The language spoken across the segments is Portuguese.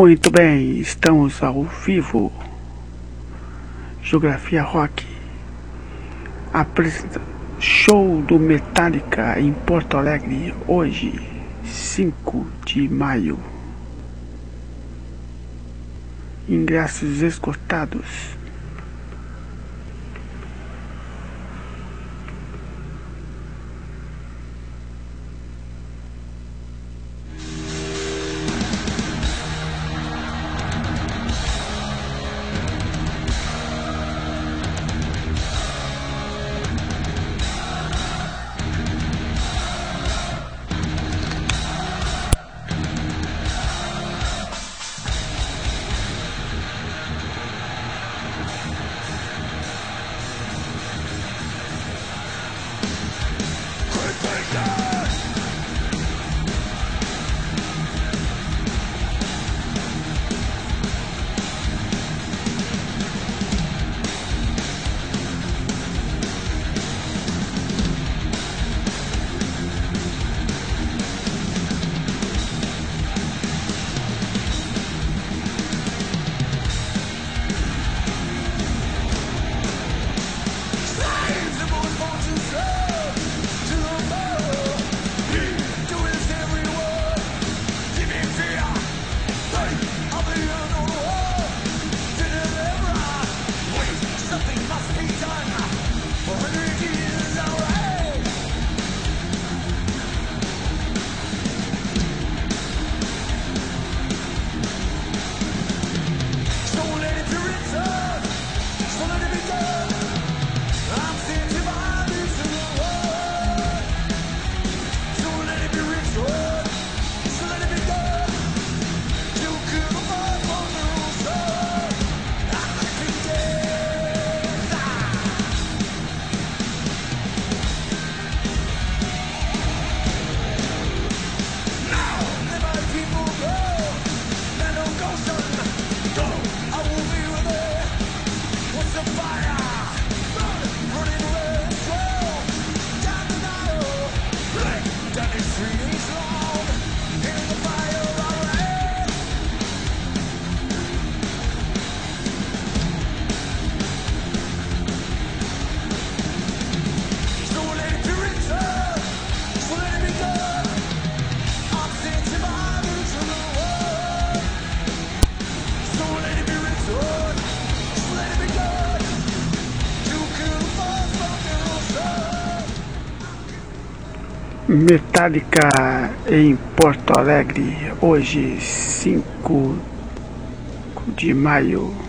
Muito bem, estamos ao vivo. Geografia Rock apresenta show do Metallica em Porto Alegre hoje, 5 de maio. Ingressos esgotados. Metallica em Porto Alegre, hoje 5 de maio.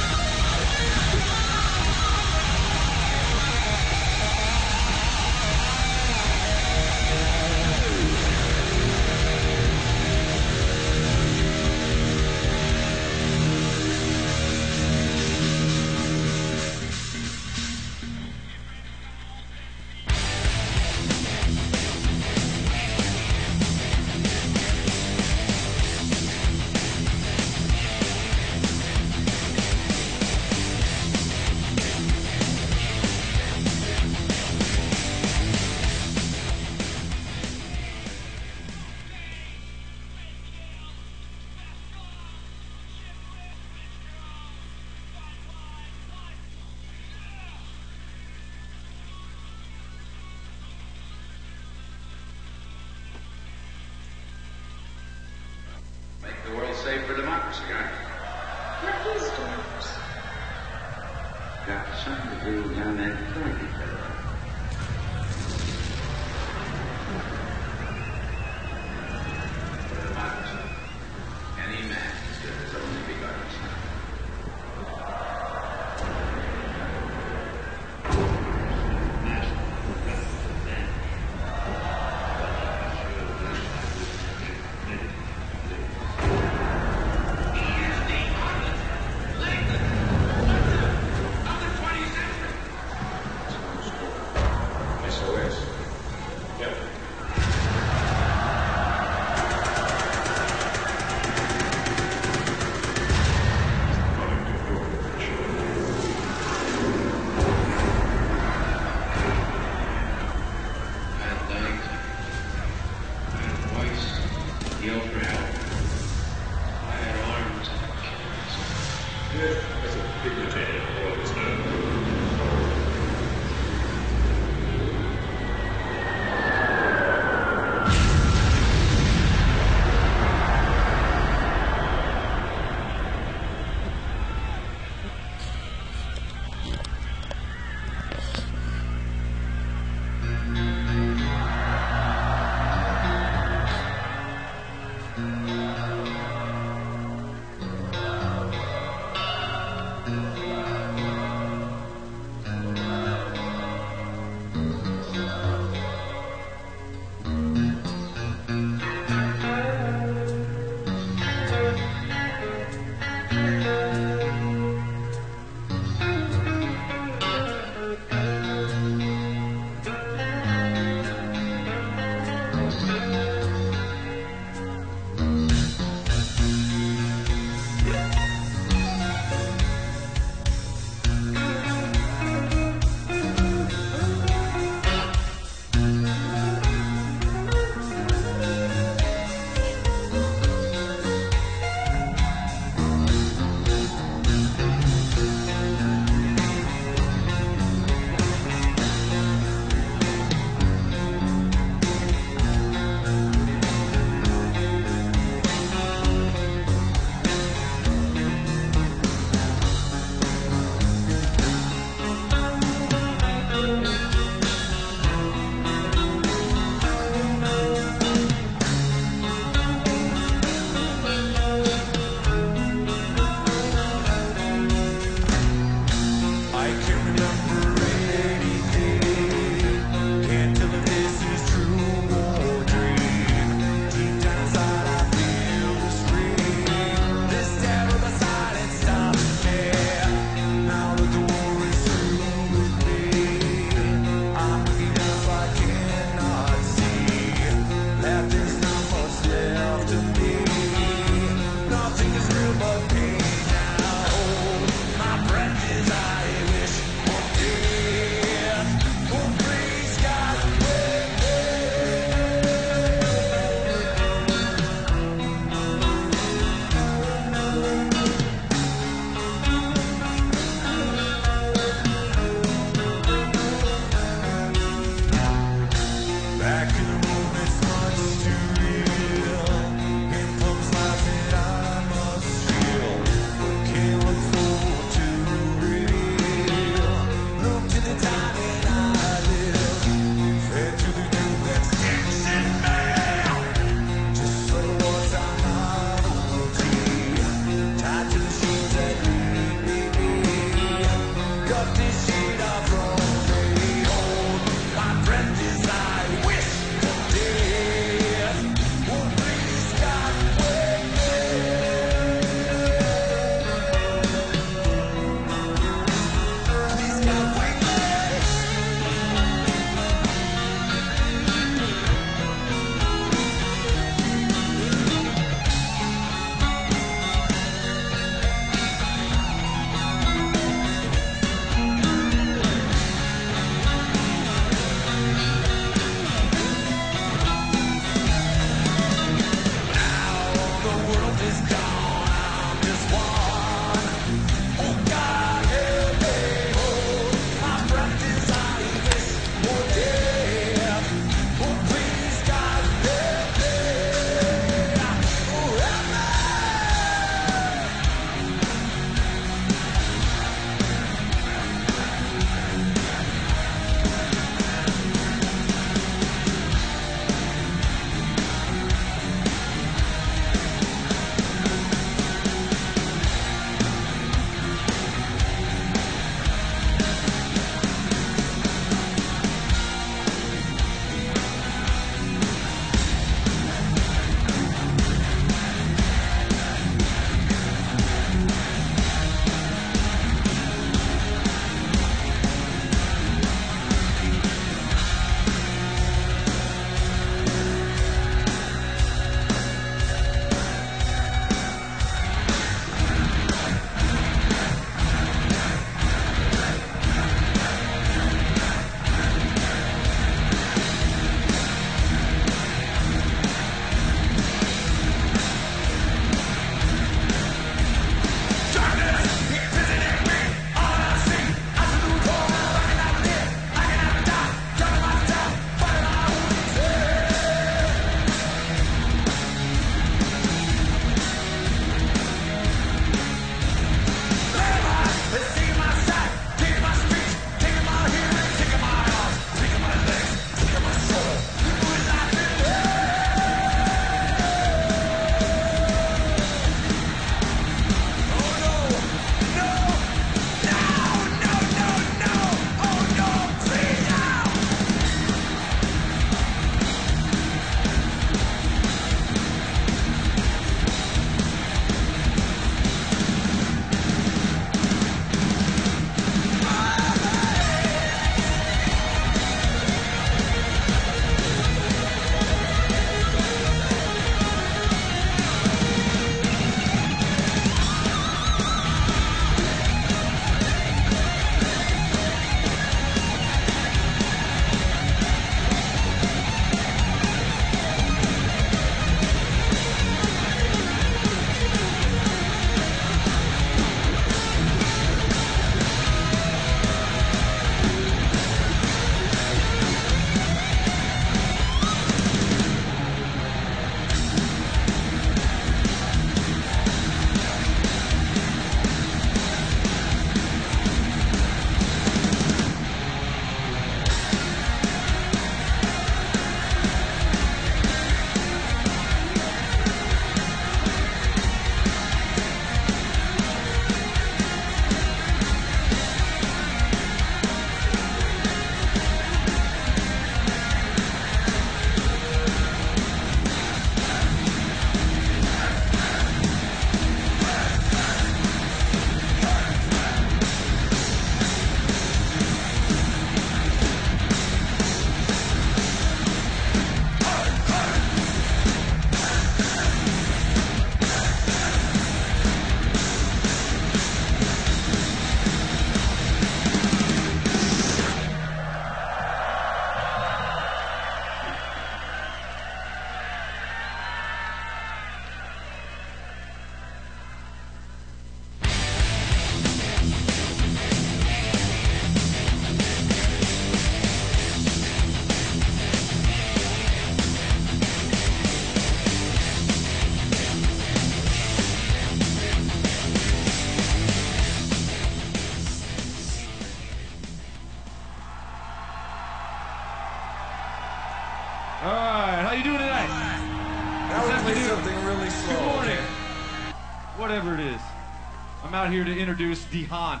Here to introduce DeHaan.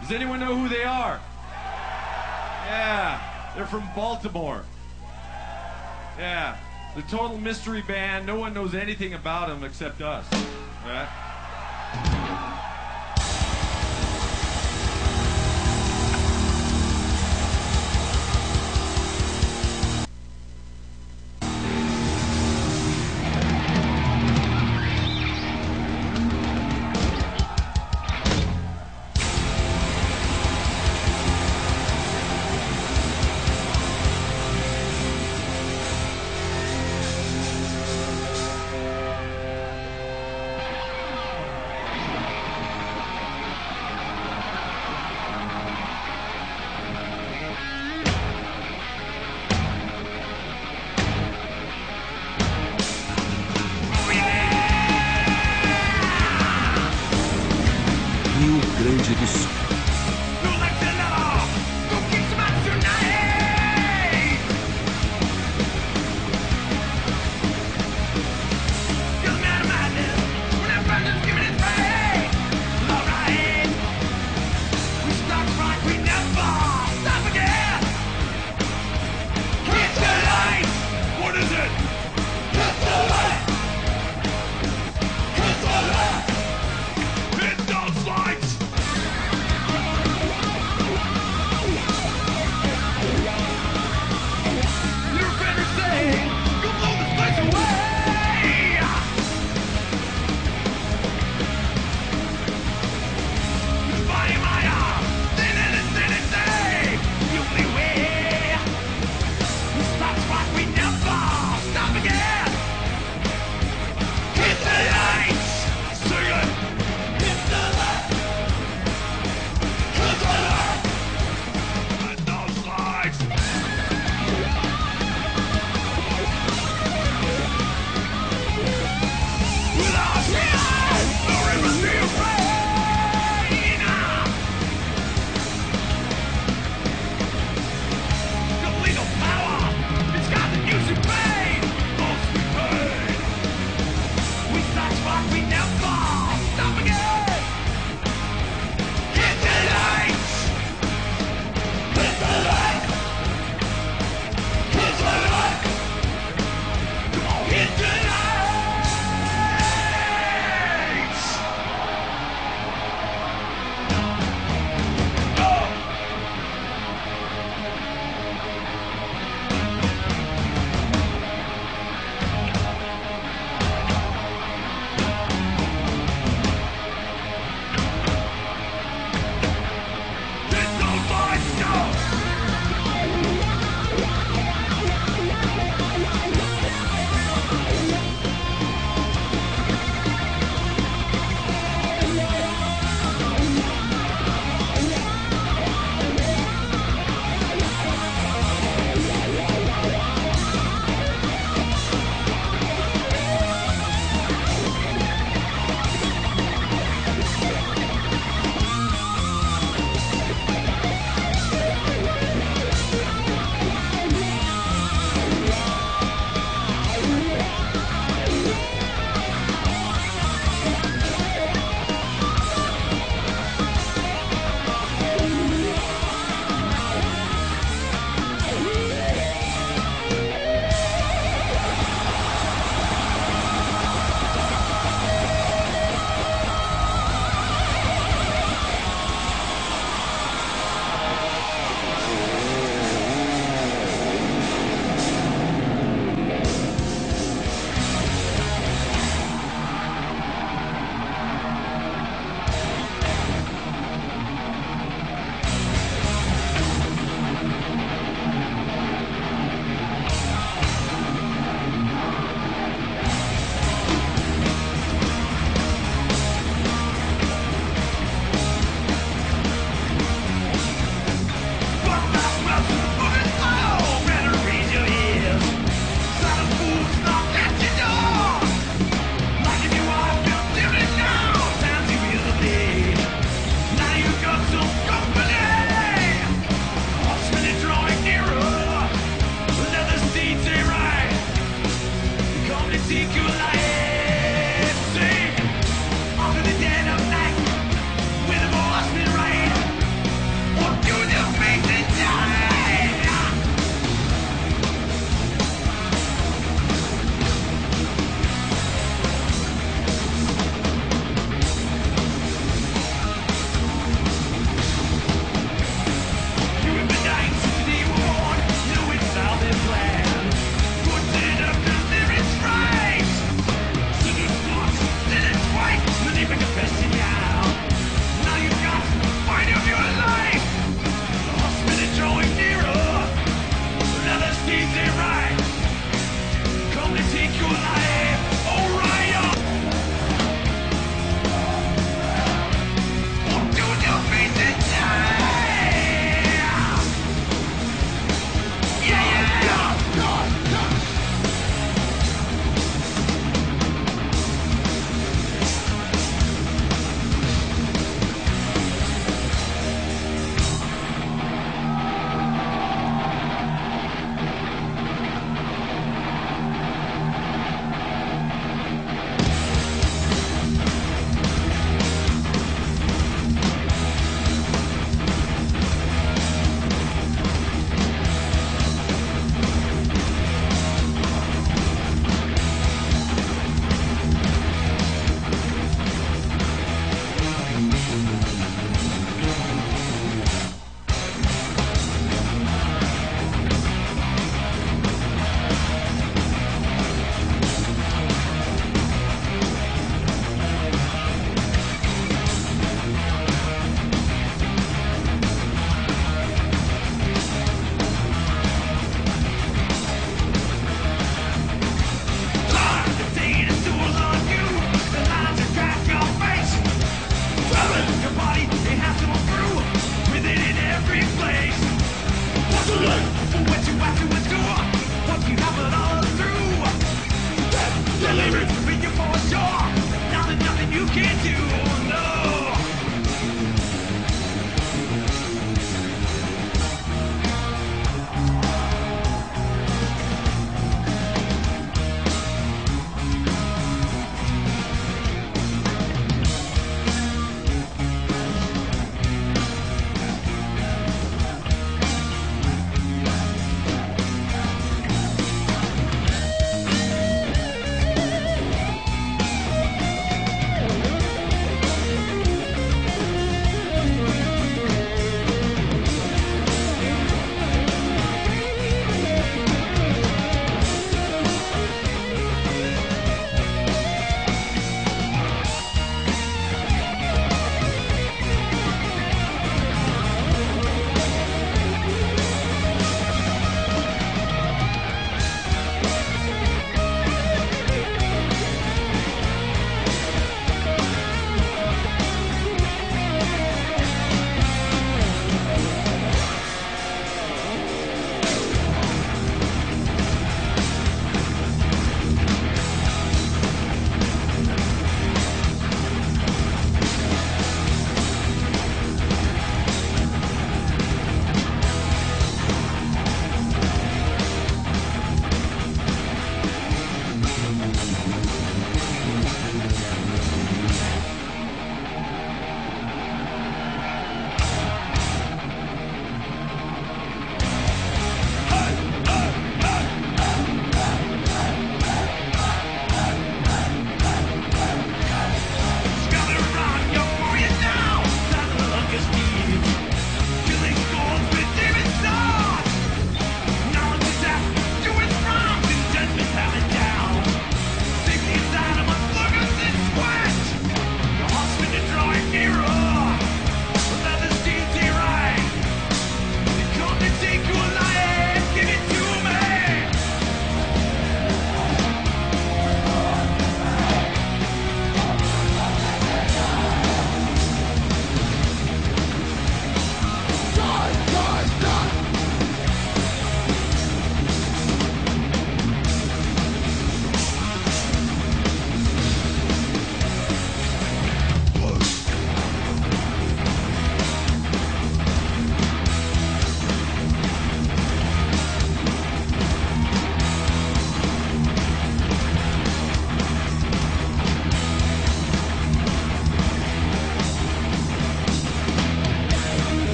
Does anyone know who they are? Yeah, they're from Baltimore. Yeah, the total mystery band. No one knows anything about them except us.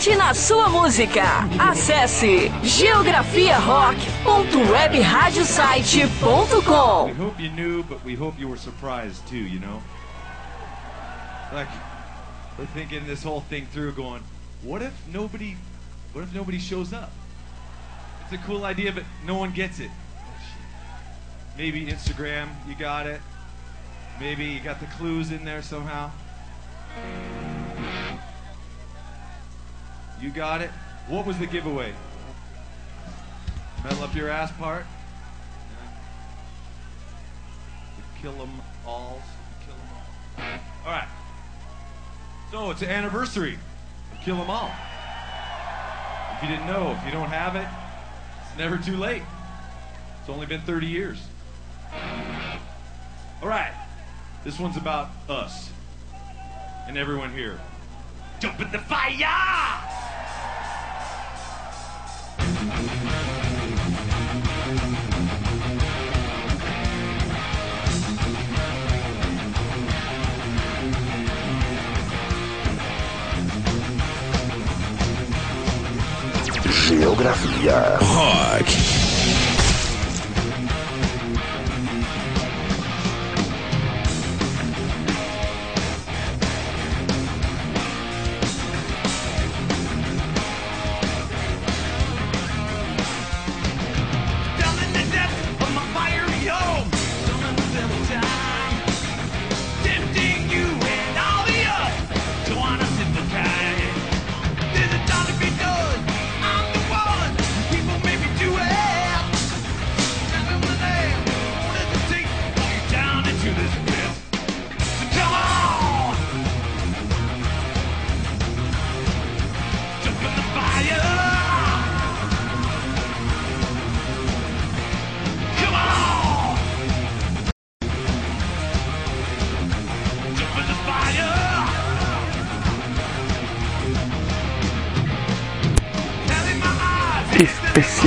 Vote na sua música. Acesse geografiarock.webradiosite.com. We hope you knew, but we hope you were surprised too, you know? Like, we're thinking this whole thing through going, what if nobody, what if nobody shows up? It's a cool idea, but no one gets it. Maybe Instagram, you got it. Maybe you got the clues in there somehow. You got it? What was the giveaway? Metal up your ass part? The kill 'em alls. Kill 'em all. All right. So it's an anniversary. Kill 'em all. If you didn't know, if you don't have it, it's never too late. It's only been 30 years. All right. This one's about us and everyone here. Jump in the fire! Geografia. Rock.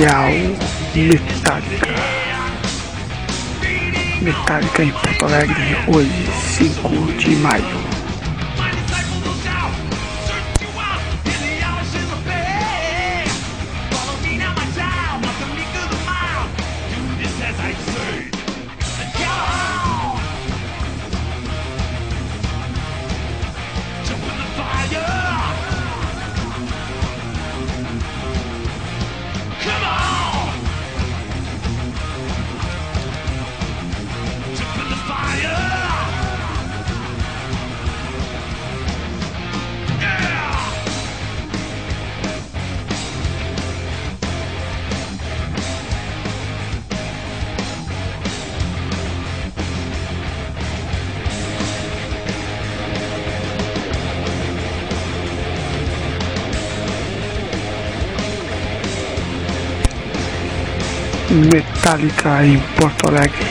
Especial Metallica. Metallica em Porto Alegre, hoje, 5 de maio. Metallica em Porto Alegre.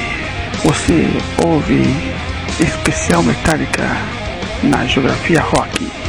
Você ouve especial Metallica na Geografia Rock.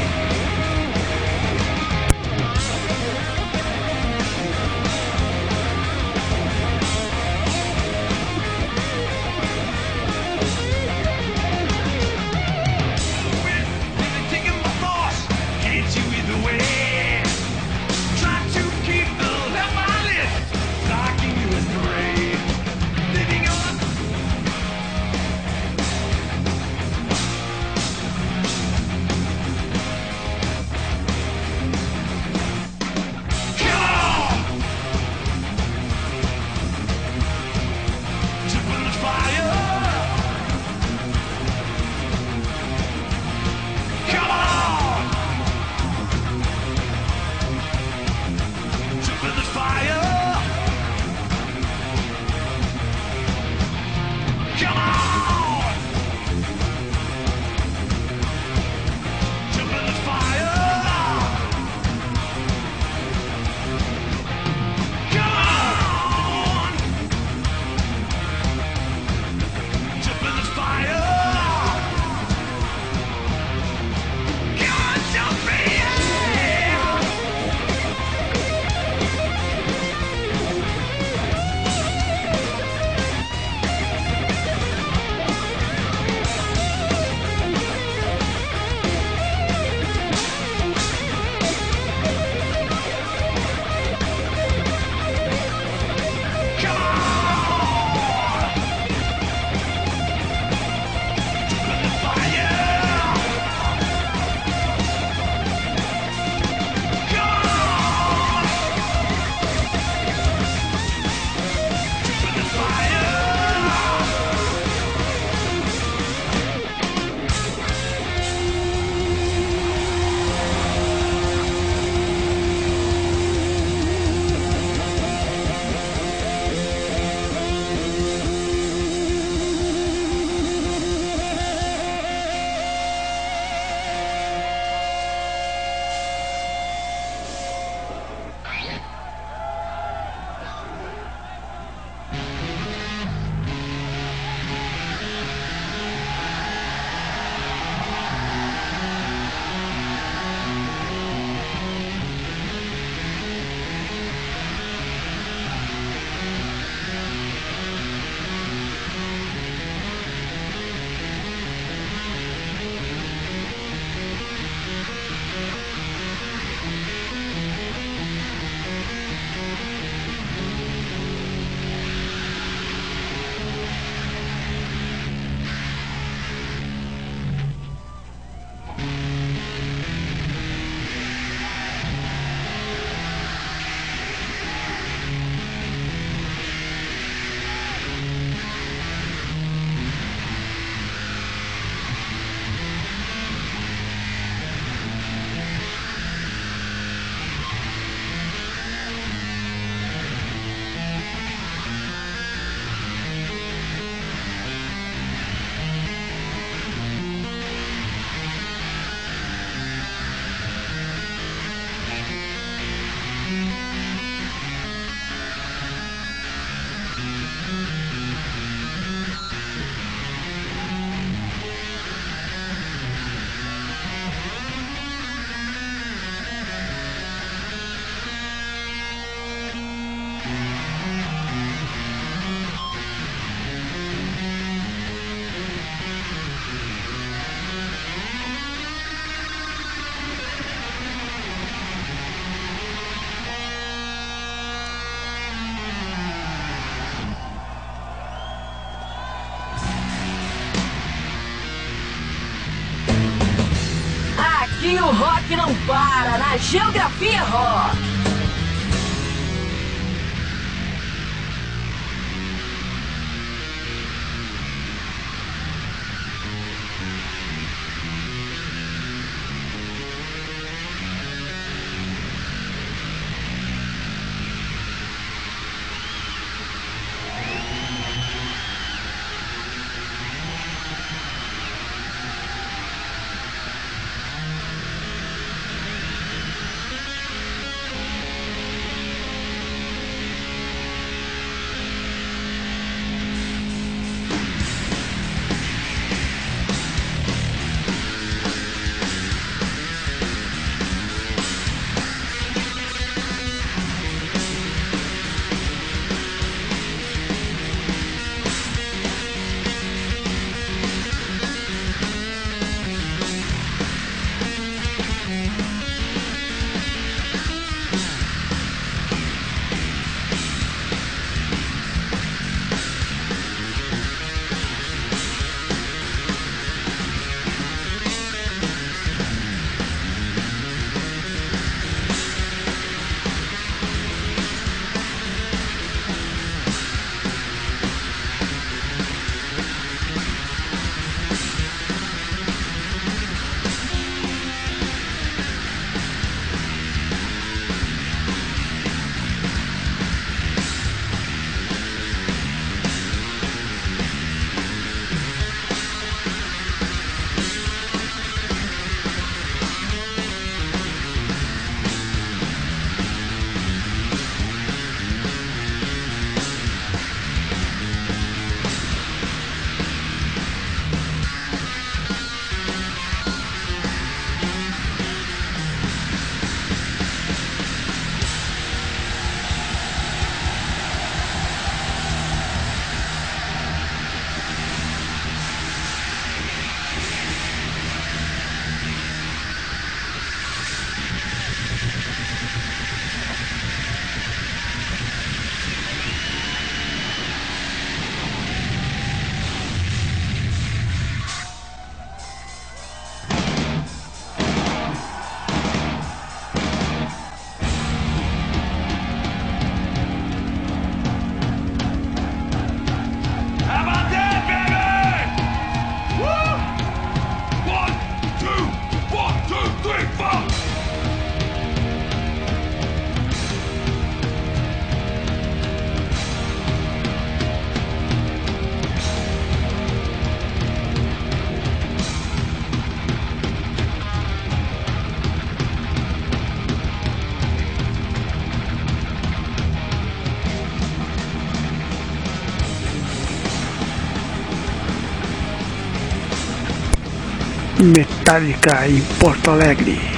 Metallica em Porto Alegre.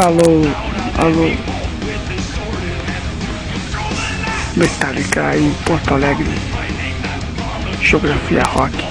The land. Metallica em Porto Alegre. Geografia Rock.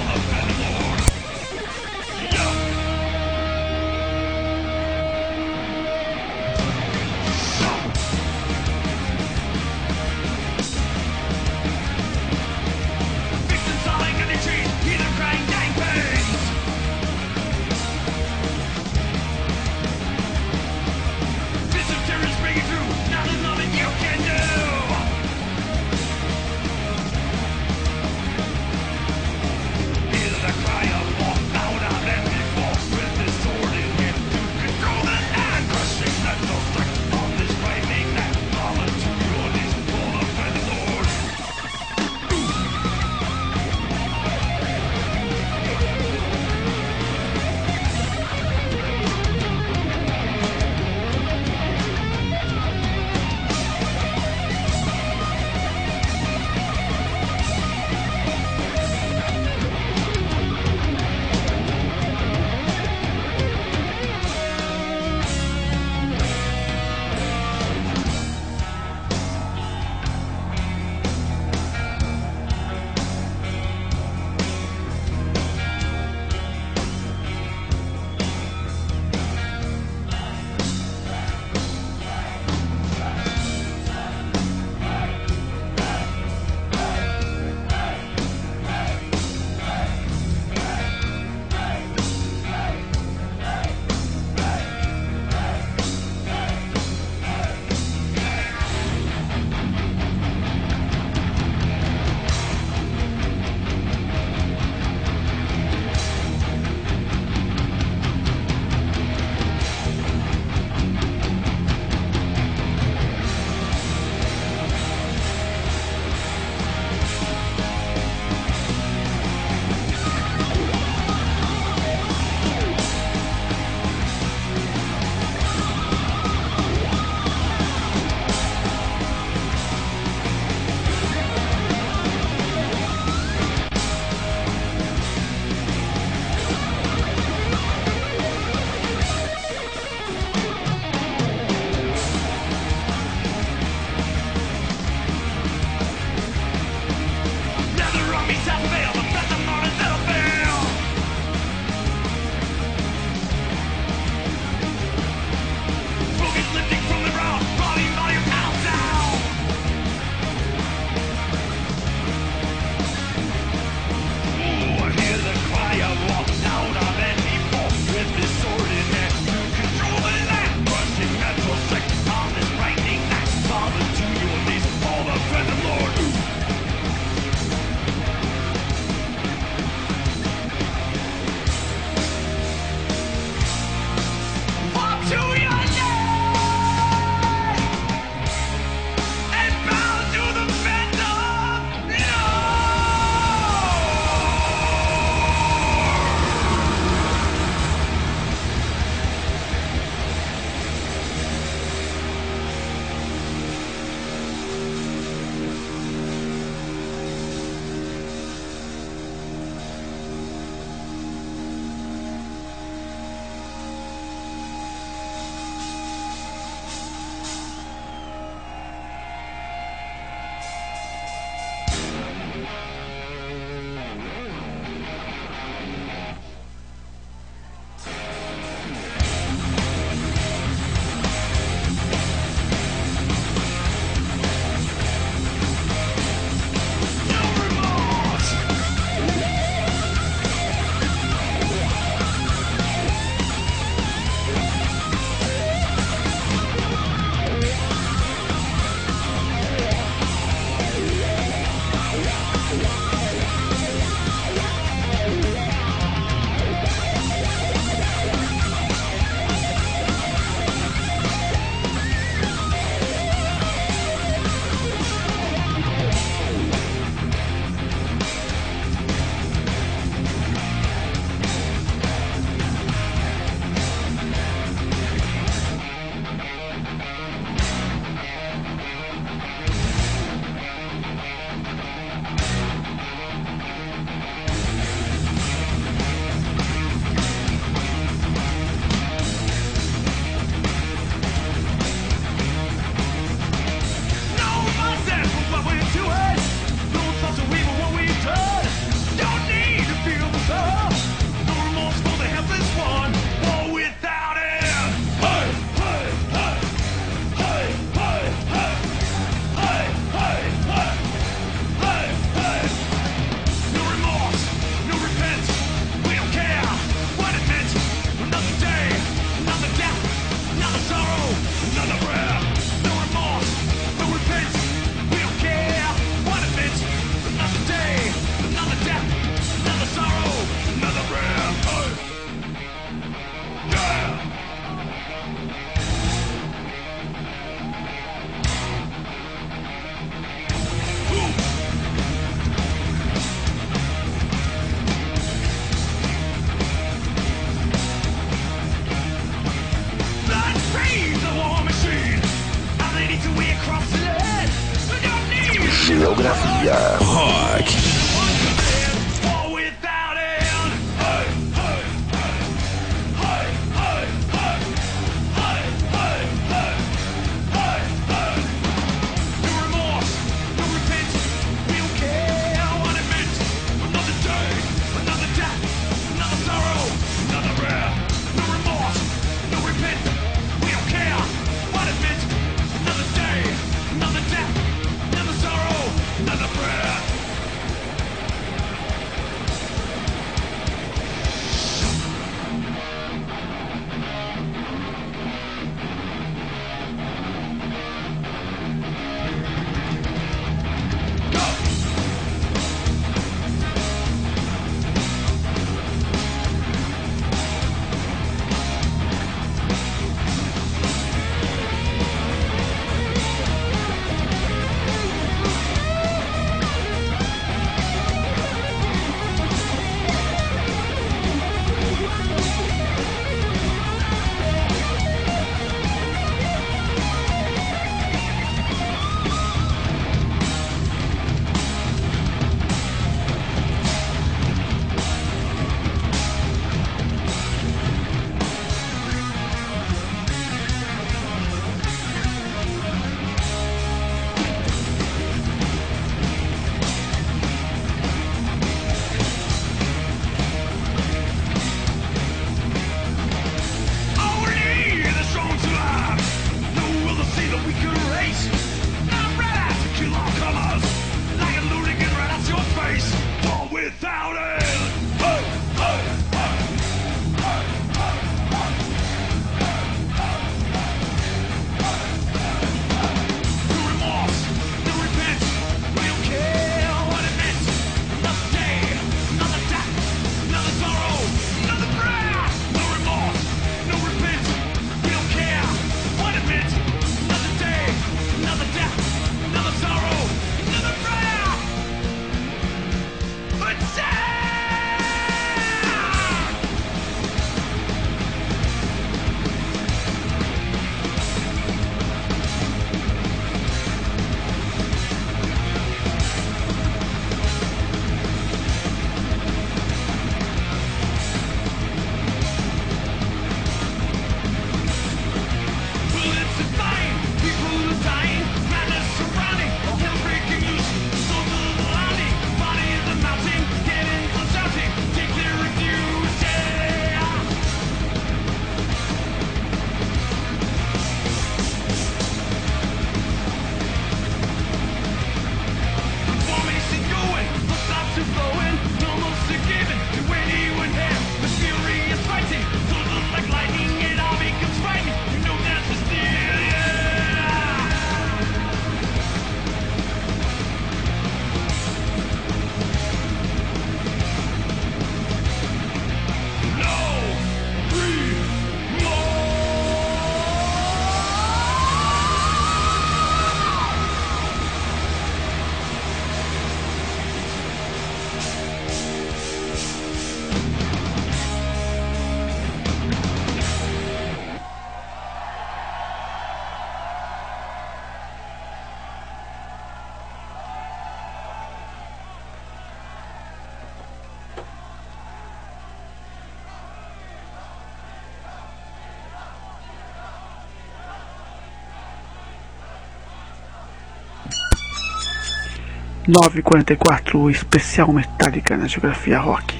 944 Especial Metálica na Geografia Rock.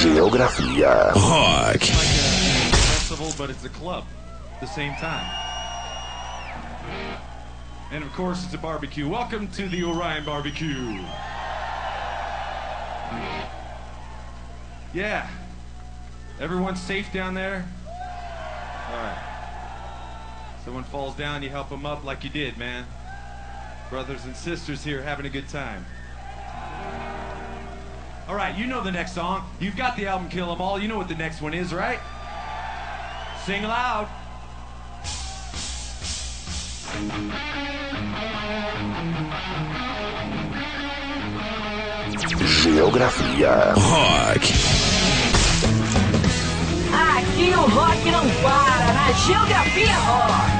Geografia Rock. And of course, it's a barbecue. Welcome to the Orion Barbecue. Yeah. Everyone's safe down there? falls down, you help him up like you did, man. Brothers and sisters here having a good time. All right, you know the next song. You've got the album Kill 'Em All. You know what the next one is, right? Sing loud. Geografia Rock. Aqui o rock não para na Geografia Rock.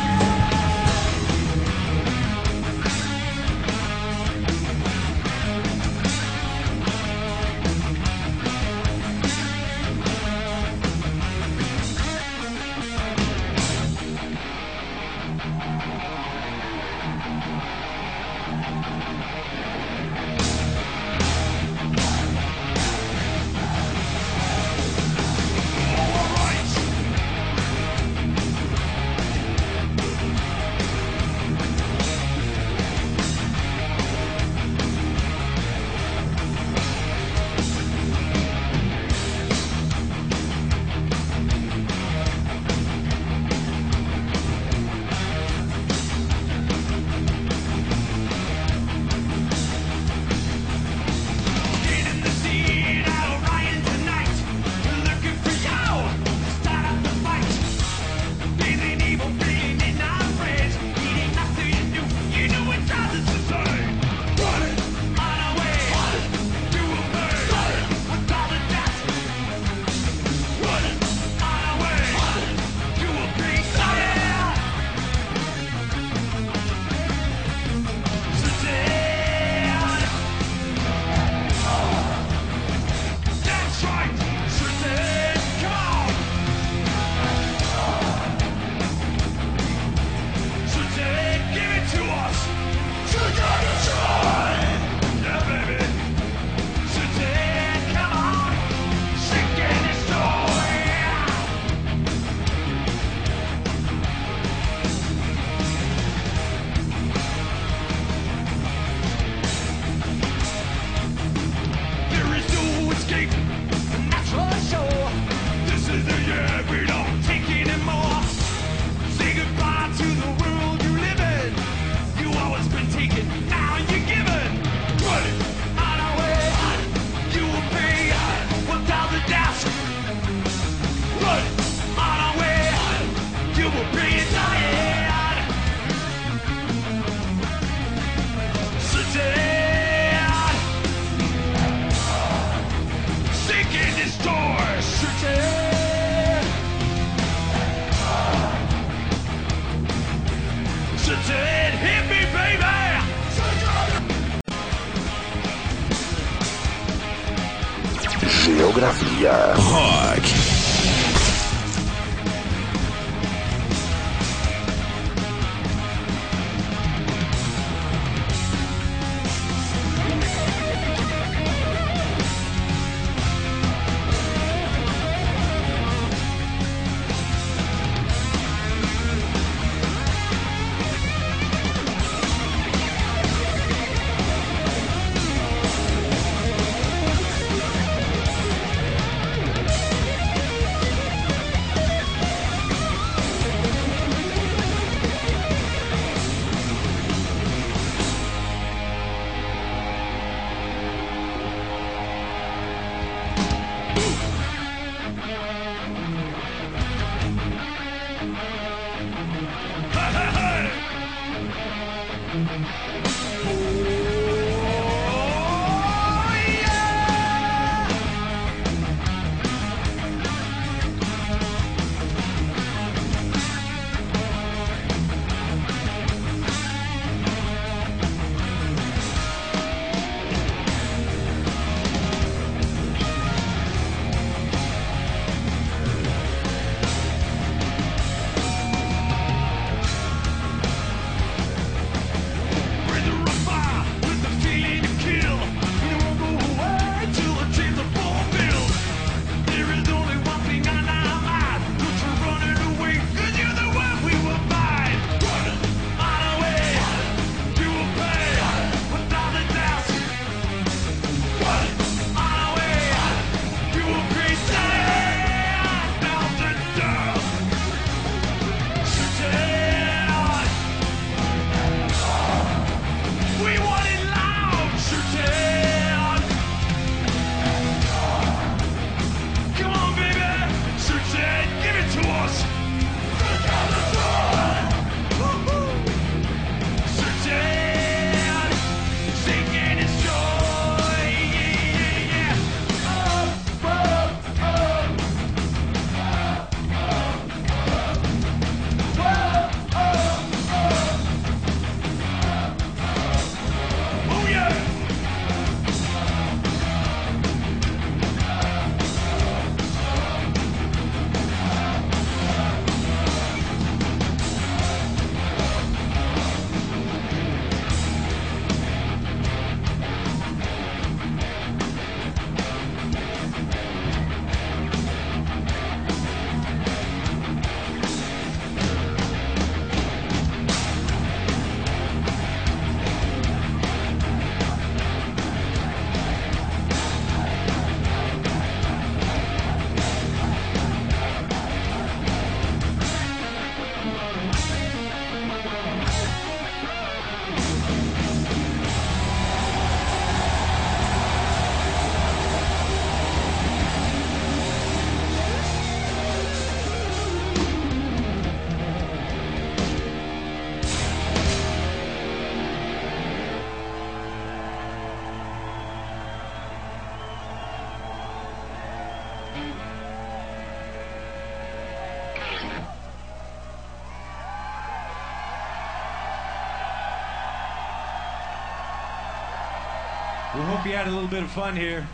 Hope you had a little bit of fun here.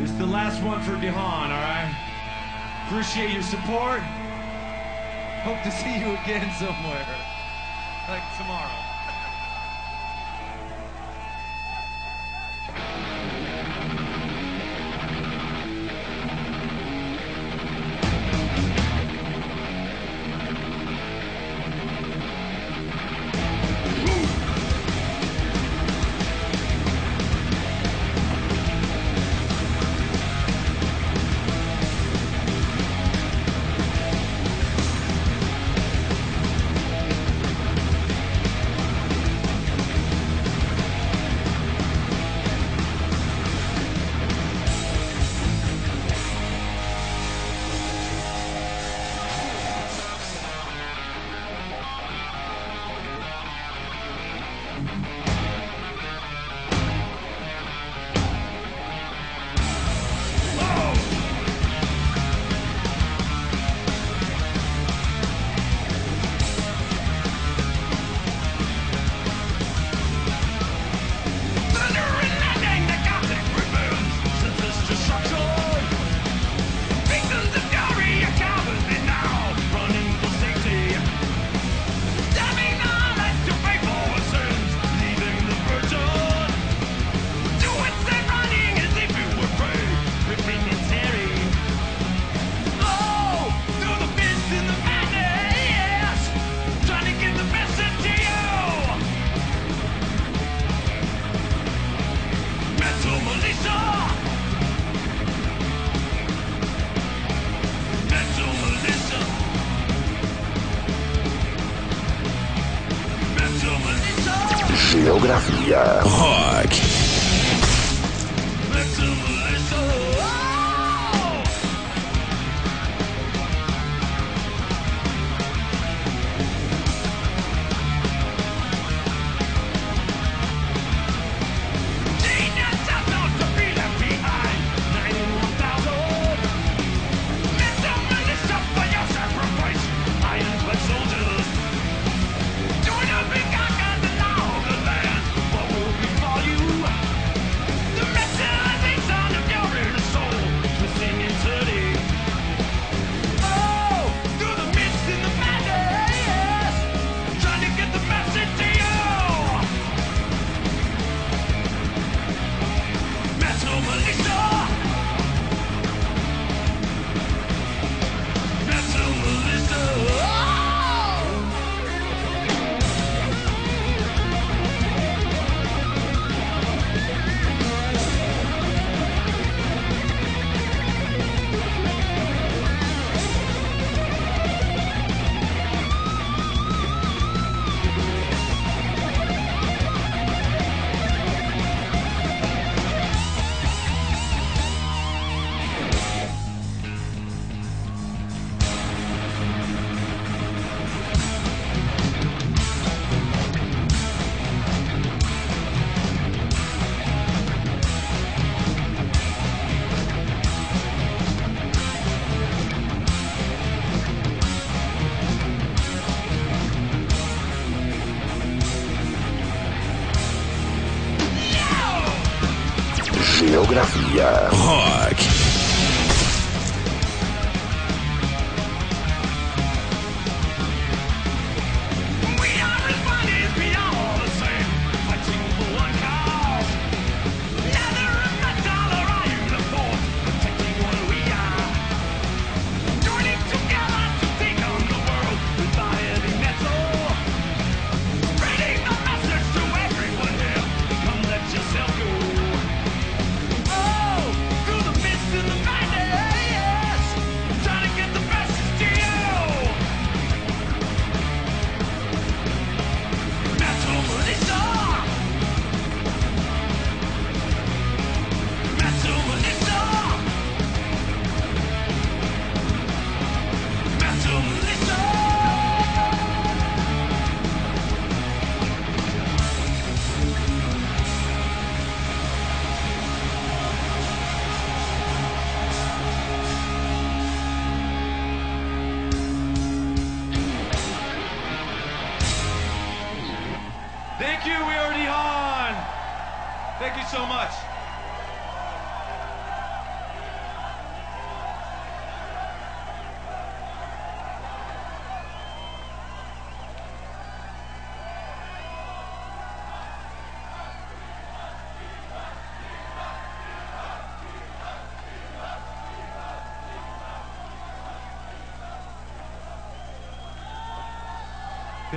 This is the last one for Dehan, alright? Appreciate your support. Hope to see you again somewhere. Like tomorrow.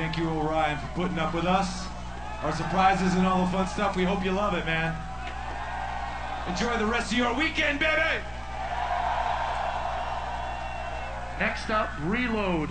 Thank you, Orion, for putting up with us, our surprises, and all the fun stuff. We hope you love it, man. Enjoy the rest of your weekend, baby! Next up, Reload.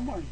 Não,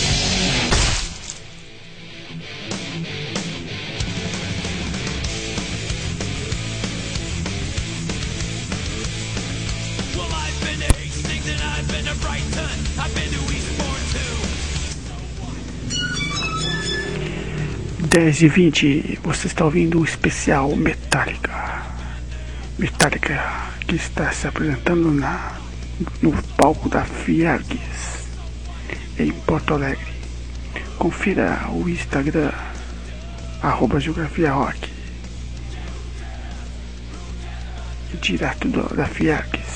10 e 20, você está ouvindo o especial Metallica. Metallica que está se apresentando na, no palco da Fiergues em Porto Alegre. Confira o Instagram arroba Geografia Rock direto do, da Fiergues.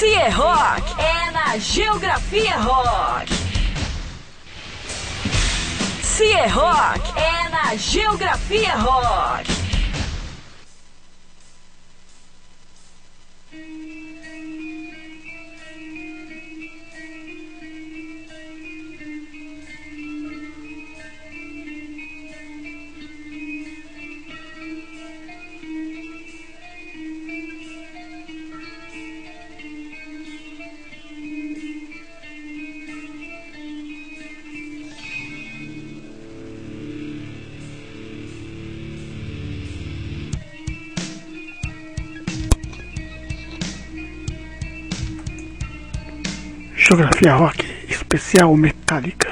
Se é rock, é na Geografia Rock. Se é rock, é na Geografia Rock. Geografia Rock Especial Metálica.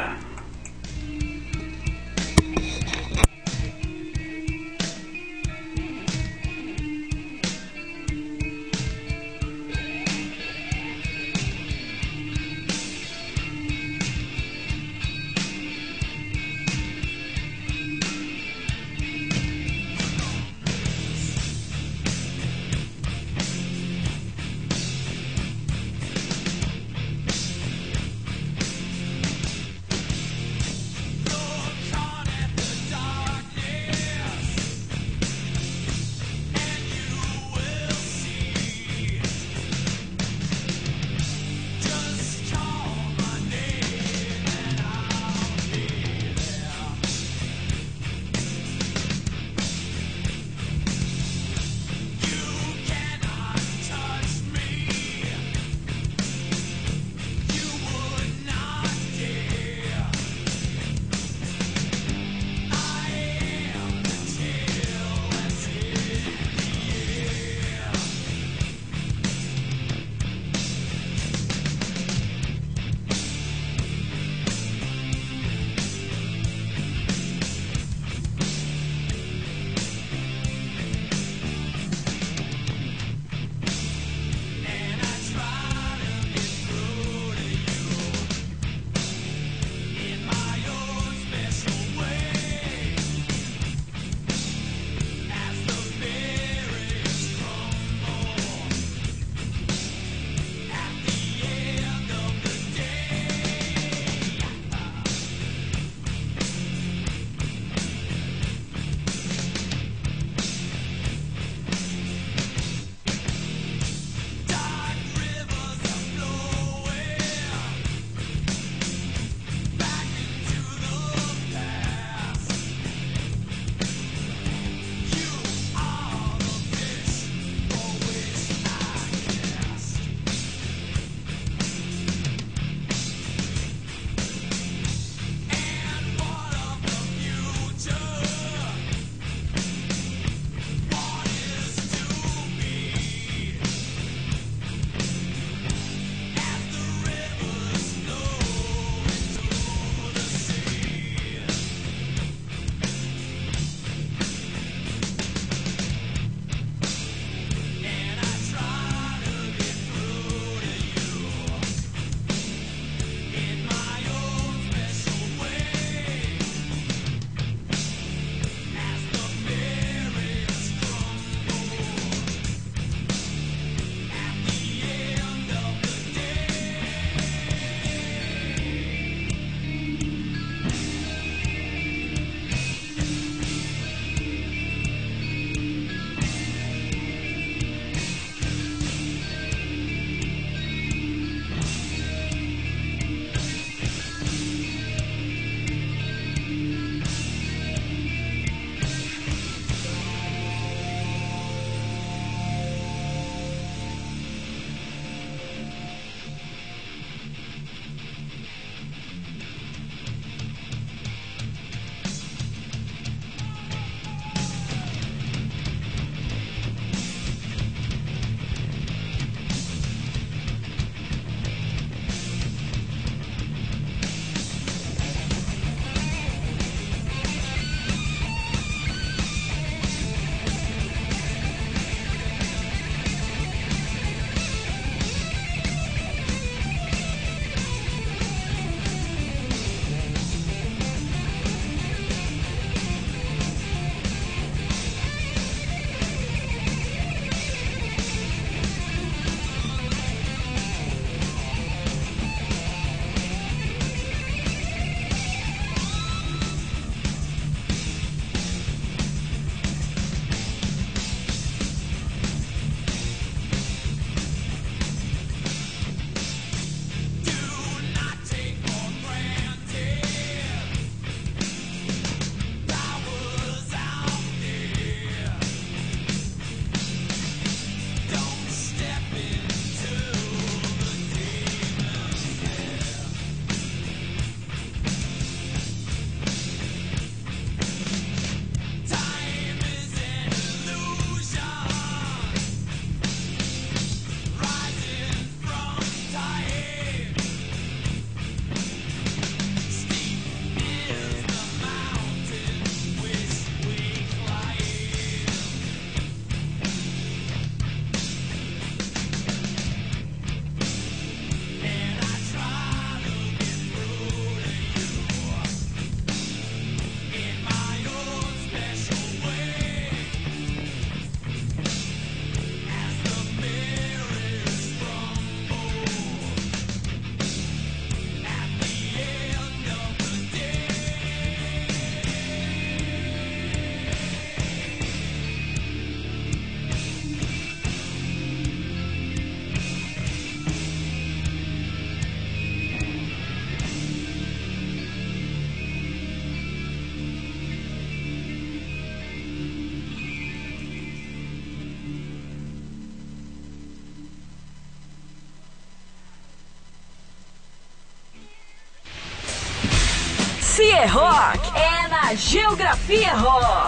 Geografia Rock.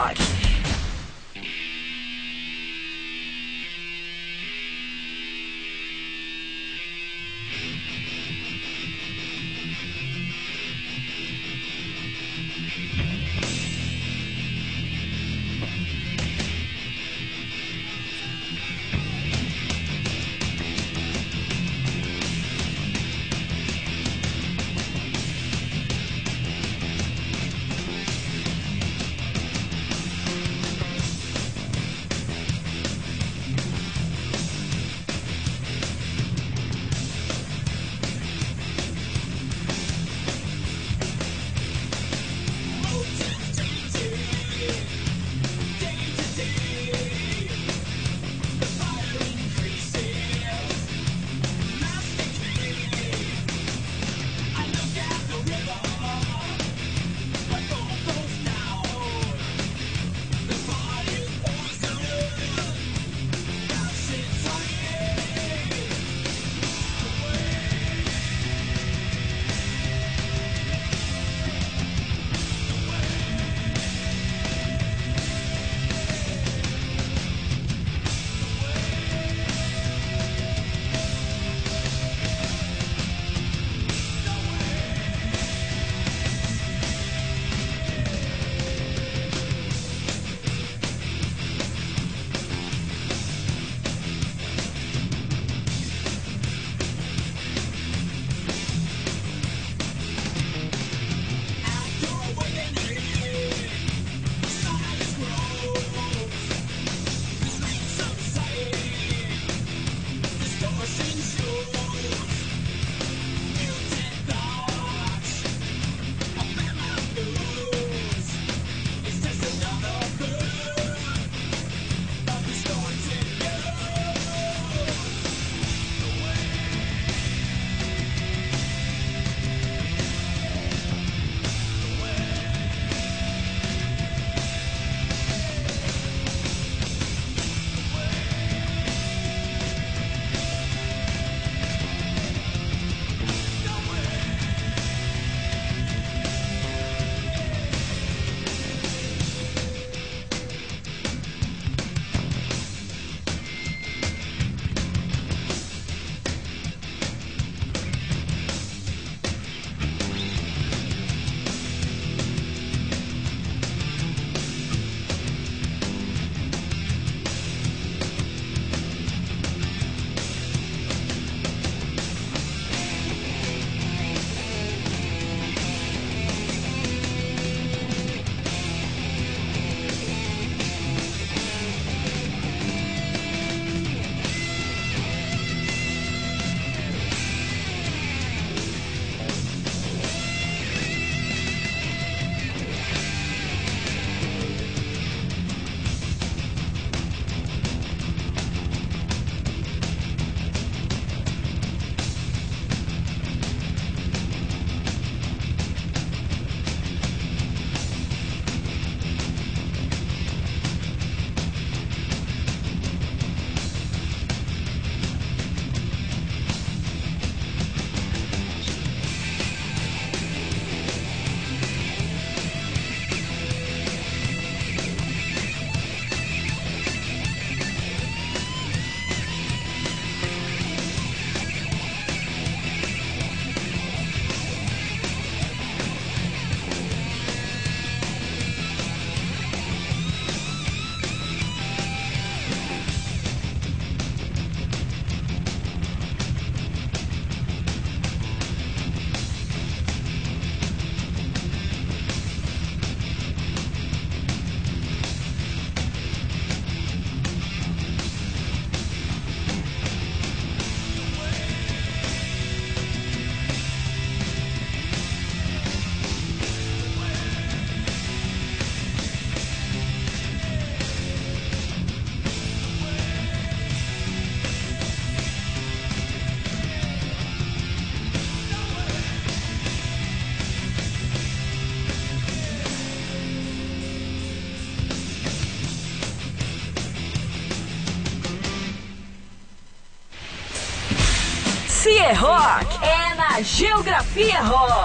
Geografia Rock.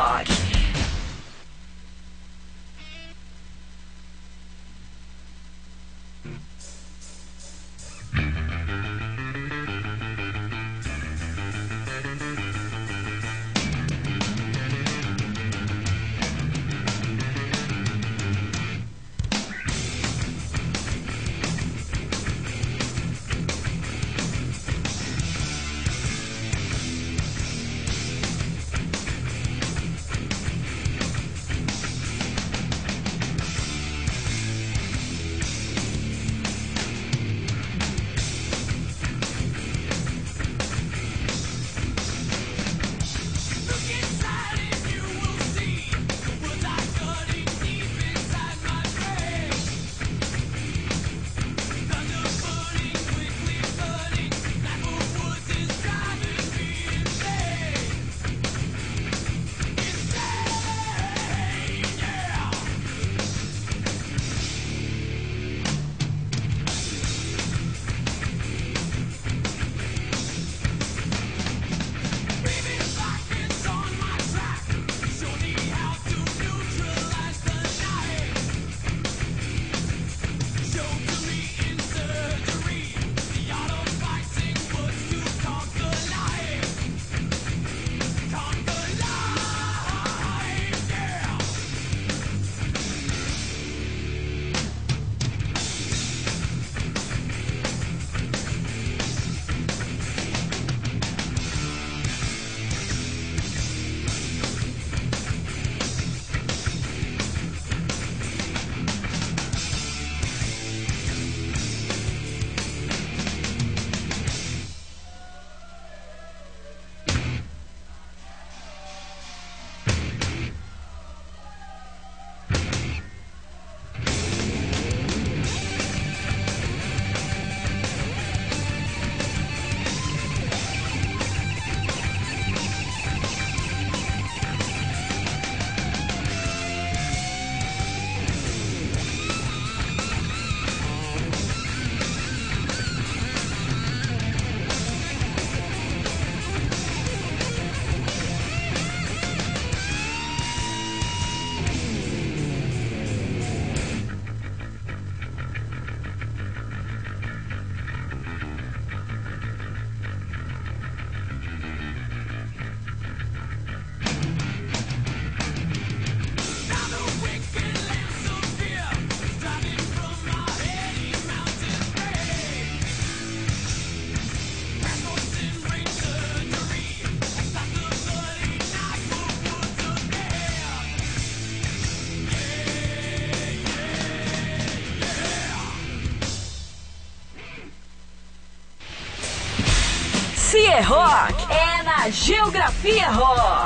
Geografia Rock.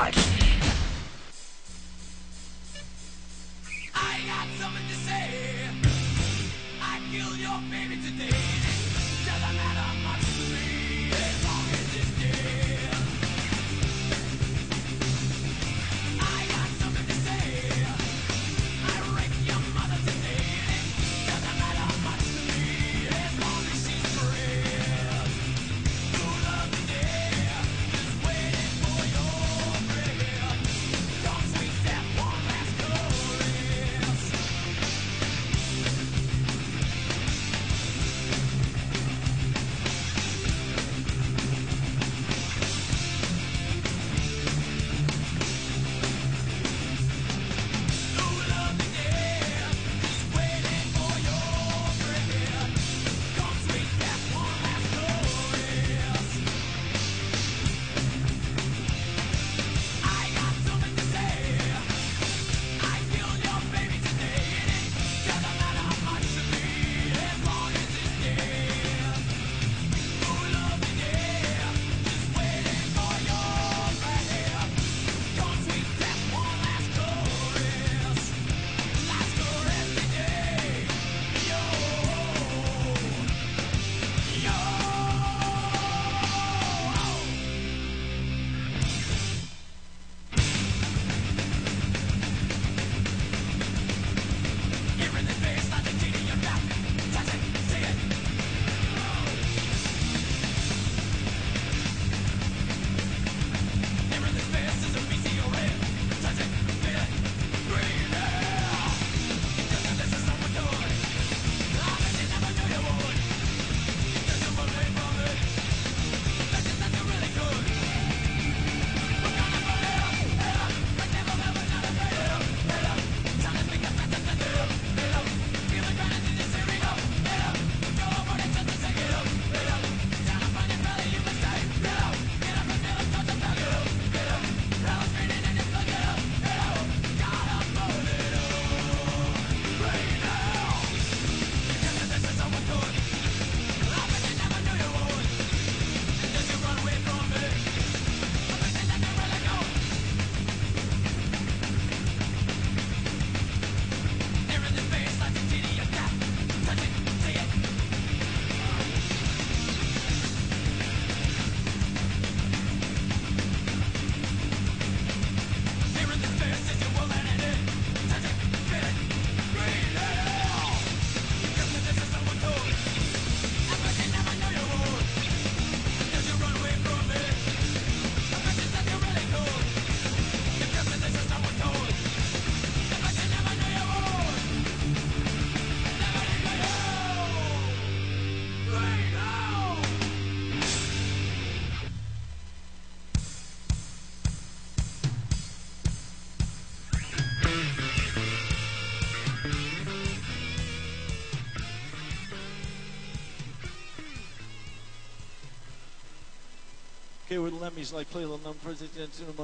He's like, play a little numb for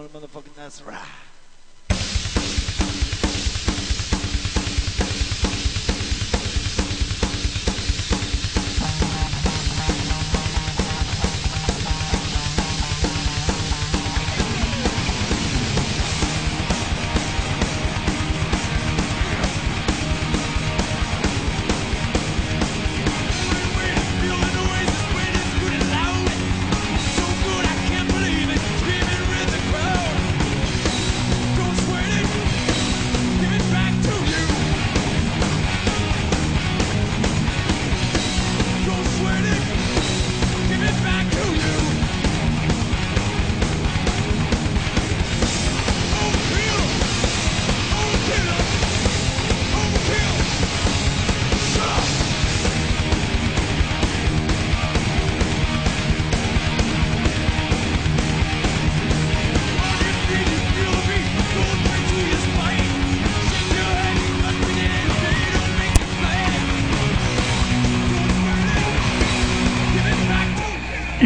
motherfucking Nazareth.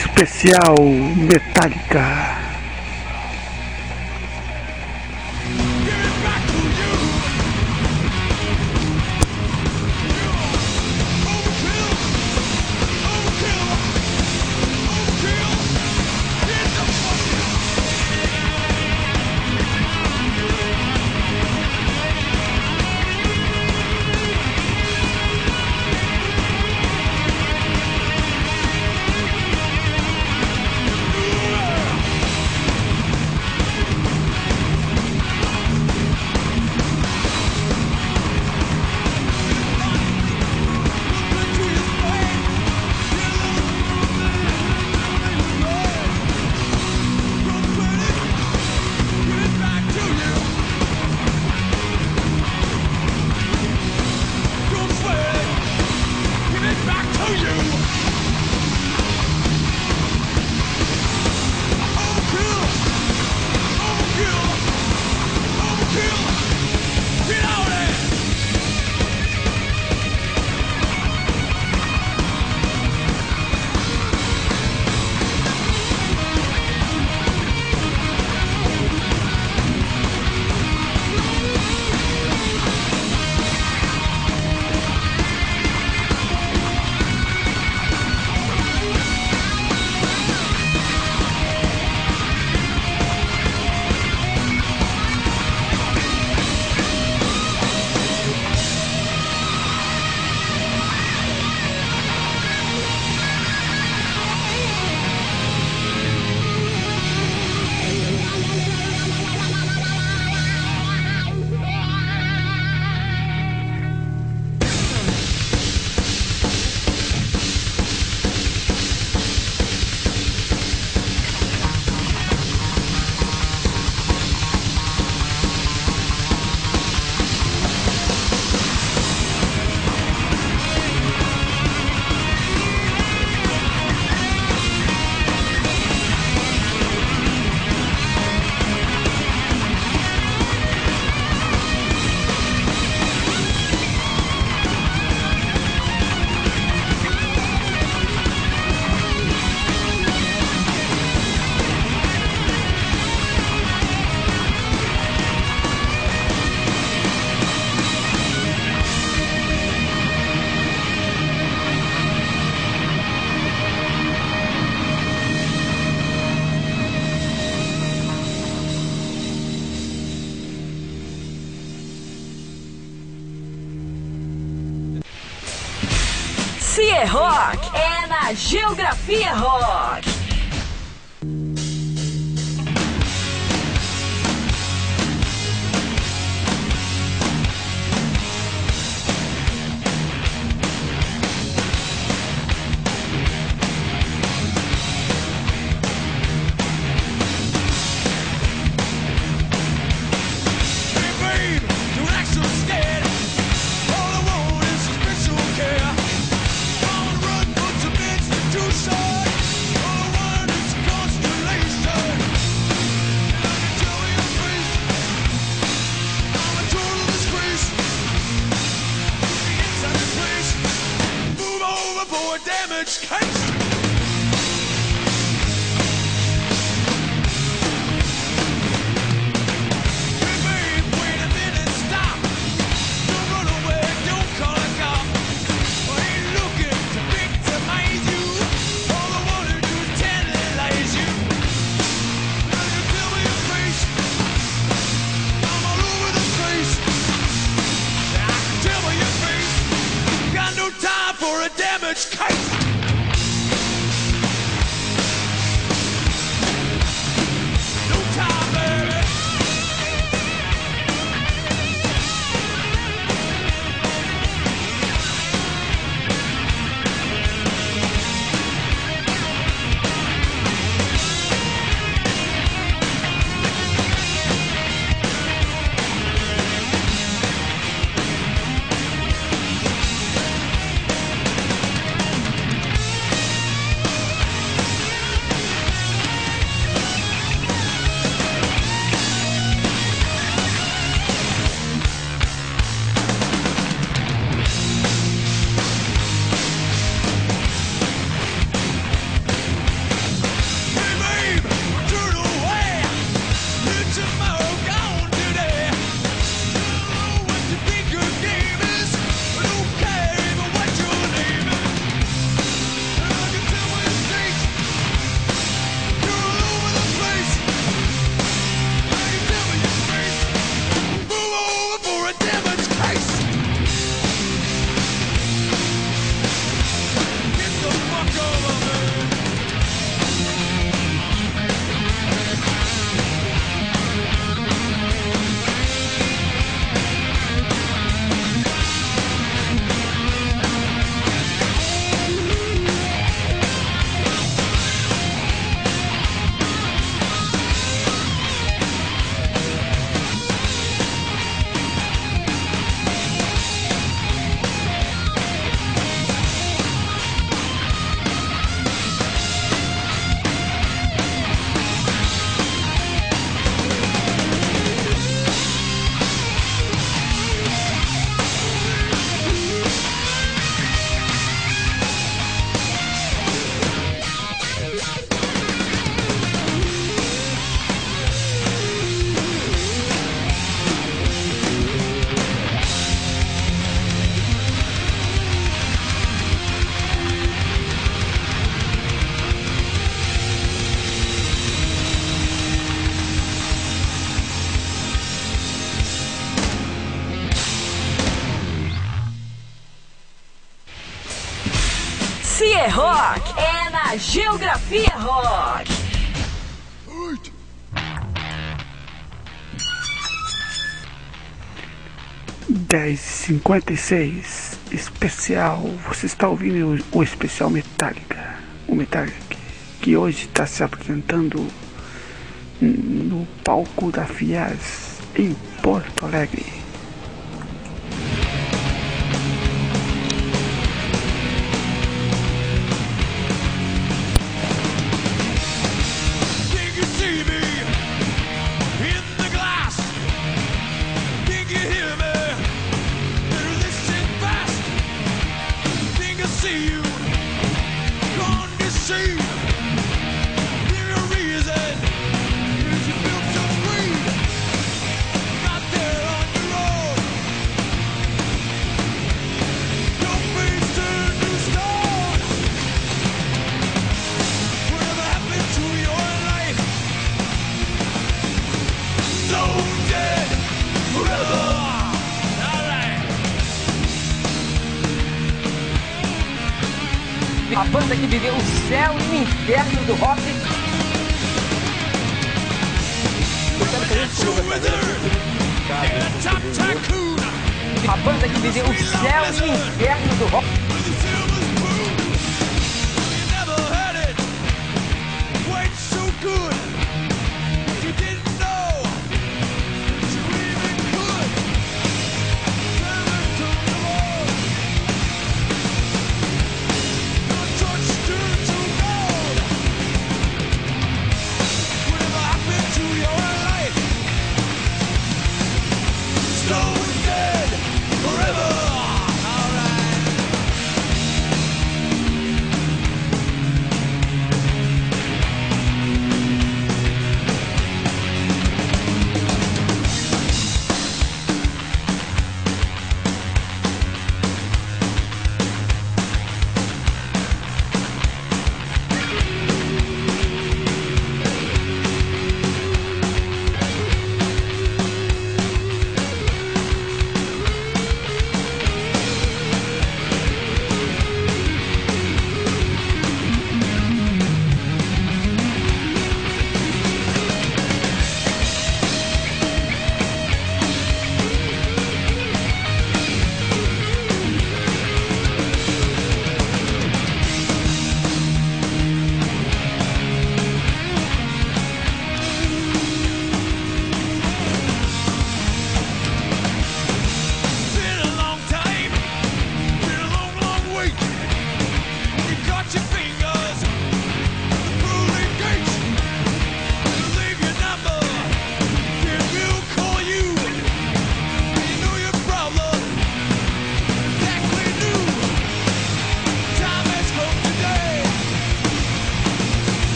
Especial Metallica. Geografia Rock. Dez cinquenta e seis especial. Você está ouvindo o, o especial Metallica, o Metallica que, que hoje está se apresentando no palco da Fias em Porto Alegre.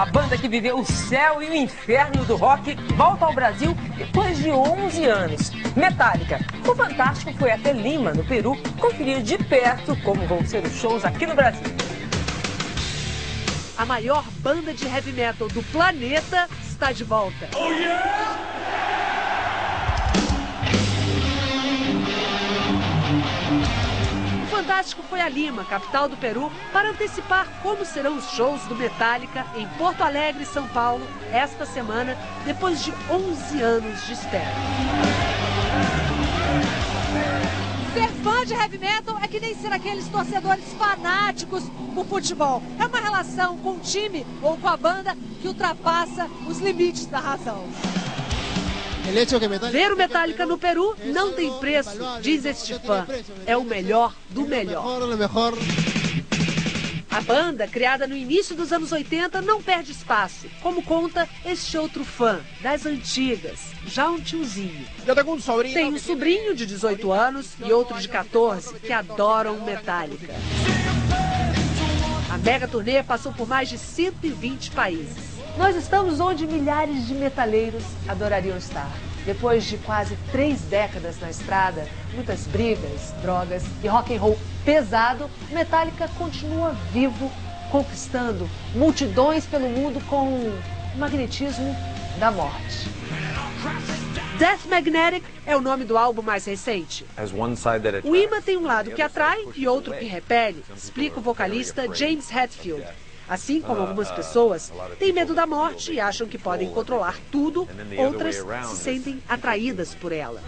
A banda que viveu o céu e o inferno do rock volta ao Brasil depois de 11 anos. Metallica. O Fantástico foi até Lima, no Peru, conferir de perto como vão ser os shows aqui no Brasil. A maior banda de heavy metal do planeta está de volta. Oh, yeah! Foi a Lima, capital do Peru, para antecipar como serão os shows do Metallica em Porto Alegre, São Paulo, esta semana, depois de 11 anos de espera. Ser fã de heavy metal é que nem ser aqueles torcedores fanáticos por futebol. É uma relação com o time ou com a banda que ultrapassa os limites da razão. Ver o Metallica no Peru não tem preço, diz este fã. É o melhor do melhor. A banda, criada no início dos anos 80, não perde espaço, como conta este outro fã, das antigas, já um tiozinho. Tem um sobrinho de 18 anos e outro de 14 que adoram Metallica. A mega turnê passou por mais de 120 países. Nós estamos onde milhares de metaleiros adorariam estar. Depois de quase três décadas na estrada, muitas brigas, drogas e rock and roll pesado, Metallica continua vivo, conquistando multidões pelo mundo com o magnetismo da morte. Death Magnetic é o nome do álbum mais recente. O imã tem um lado que atrai e outro que repele, explica o vocalista James Hetfield. Assim como algumas pessoas têm medo da morte e acham que podem controlar tudo, outras se sentem atraídas por ela.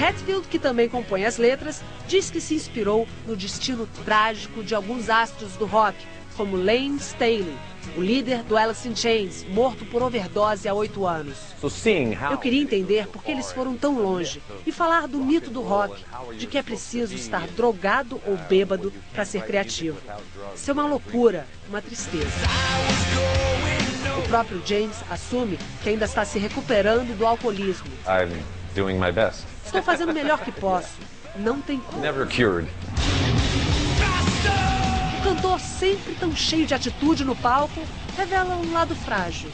Hetfield, que também compõe as letras, diz que se inspirou no destino trágico de alguns astros do rock, como Lane Staley, o líder do Alice in Chains, morto por overdose há oito anos. Eu queria entender por que eles foram tão longe e falar do mito do rock, de que é preciso estar drogado ou bêbado para ser criativo. Isso é uma loucura, uma tristeza. O próprio James assume que ainda está se recuperando do alcoolismo. Estou fazendo o melhor que posso. Não tem como. Cantor, sempre tão cheio de atitude no palco, revela um lado frágil.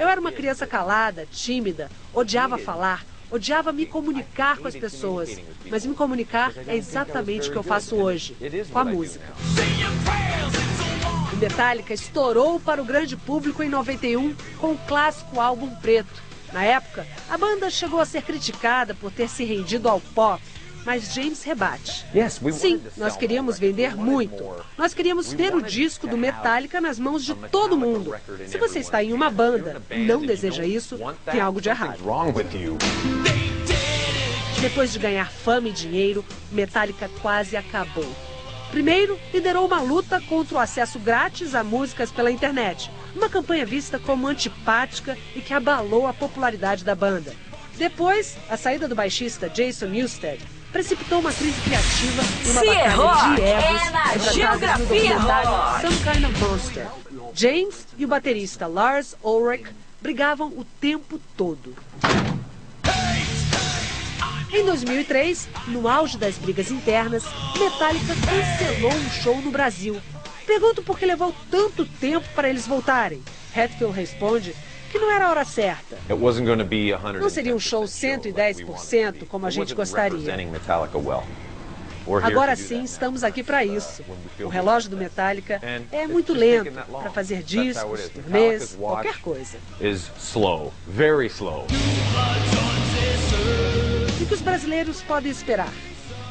Eu era uma criança calada, tímida, odiava falar, odiava me comunicar com as pessoas. Mas me comunicar é exatamente o que eu faço hoje, com a música. O Metallica estourou para o grande público em 91 com o clássico álbum Preto. Na época, a banda chegou a ser criticada por ter se rendido ao pop, mas James rebate. Sim, nós queríamos vender muito. Nós queríamos ter o disco do Metallica nas mãos de todo mundo. Se você está em uma banda e não deseja isso, tem algo de errado. Depois de ganhar fama e dinheiro, Metallica quase acabou. Primeiro, liderou uma luta contra o acesso grátis a músicas pela internet, uma campanha vista como antipática e que abalou a popularidade da banda. Depois, a saída do baixista Jason Newsted precipitou uma crise criativa e uma Se batalha de egos é retratadas no geografia documentário. Some Kind of Monster. James e o baterista Lars Ulrich brigavam o tempo todo. Em 2003, no auge das brigas internas, Metallica cancelou um show no Brasil. Pergunto por que levou tanto tempo para eles voltarem. Hetfield responde que não era a hora certa. It wasn't going to be 100 Não seria um show 110% como a gente gostaria. Agora sim, estamos aqui para isso. O relógio do Metallica é muito lento para fazer discos, turnês, qualquer coisa. E o que os brasileiros podem esperar?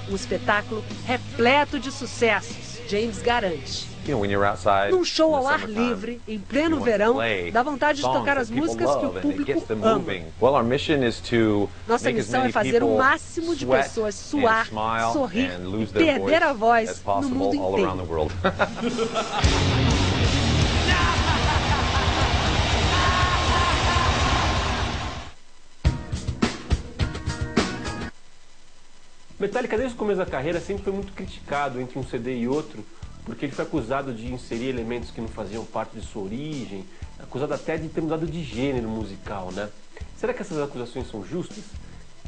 Um espetáculo repleto de sucessos, James garante. You know, when you're outside Num show ao ar livre, em pleno verão, dá vontade de tocar as músicas que o público ama. moving. Well, our mission is to Nossa missão é fazer o people máximo de sweat pessoas and suar, smile sorrir and e lose their perder a voz as no possible mundo all around the inteiro. world. Metallica desde o começo da carreira sempre foi muito criticado entre um CD e outro, porque ele foi acusado de inserir elementos que não faziam parte de sua origem, acusado até de ter mudado de gênero musical, né? Será que essas acusações são justas?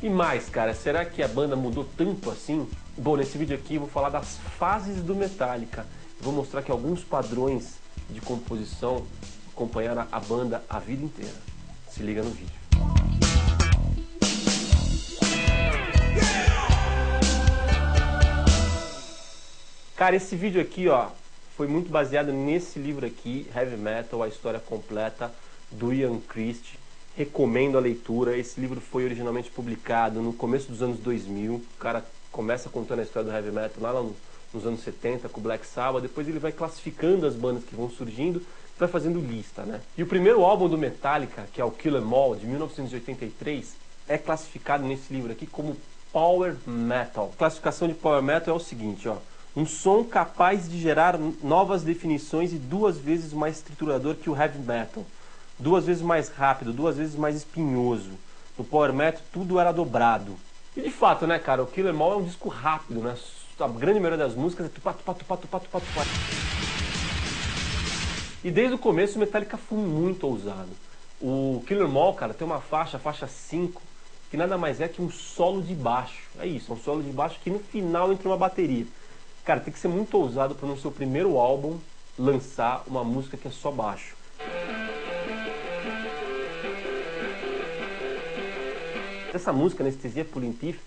E mais, cara, será que a banda mudou tanto assim? Bom, nesse vídeo aqui eu vou falar das fases do Metallica. Vou mostrar que alguns padrões de composição acompanharam a banda a vida inteira. Se liga no vídeo. Cara, esse vídeo aqui, ó, foi muito baseado nesse livro aqui, Heavy Metal, a história completa do Ian Christie. Recomendo a leitura. Esse livro foi originalmente publicado no começo dos anos 2000. O cara começa contando a história do Heavy Metal lá no- nos anos 70 com o Black Sabbath. Depois ele vai classificando as bandas que vão surgindo, vai fazendo lista, né? E o primeiro álbum do Metallica, que é o Kill 'Em All, de 1983, é classificado nesse livro aqui como Power Metal. A classificação de Power Metal é o seguinte, ó. Um som capaz de gerar novas definições e duas vezes mais triturador que o heavy metal. Duas vezes mais rápido, duas vezes mais espinhoso. No Power Metal tudo era dobrado. E de fato, né, cara, o Kill 'Em All é um disco rápido, né? A grande maioria das músicas é tupá, tupá, tupá, tupá, tupá, tupá. E desde o começo o Metallica foi muito ousado. O Killer Mall, cara, tem uma faixa, a faixa 5, que nada mais é que um solo de baixo. É isso, é um solo de baixo que no final entra uma bateria. Cara, tem que ser muito ousado para no seu primeiro álbum lançar uma música que é só baixo. Essa música, Anestesia Pulling Teeth,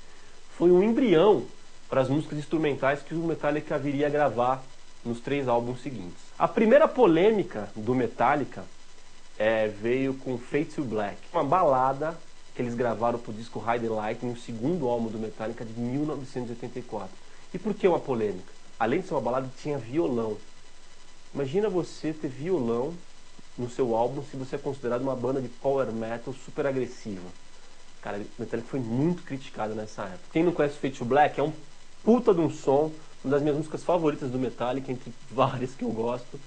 foi um embrião para as músicas instrumentais que o Metallica viria a gravar nos três álbuns seguintes. A primeira polêmica do Metallica é, veio com Fade to Black, uma balada que eles gravaram para o disco Hide the Lightning, o segundo álbum do Metallica de 1984. E por que uma polêmica? Além de ser uma balada, tinha violão. Imagina você ter violão no seu álbum se você é considerado uma banda de power metal super agressiva. Cara, Metallica foi muito criticado nessa época. Quem não conhece Fade to Black é um puta de um som, uma das minhas músicas favoritas do Metallica, entre várias que eu gosto.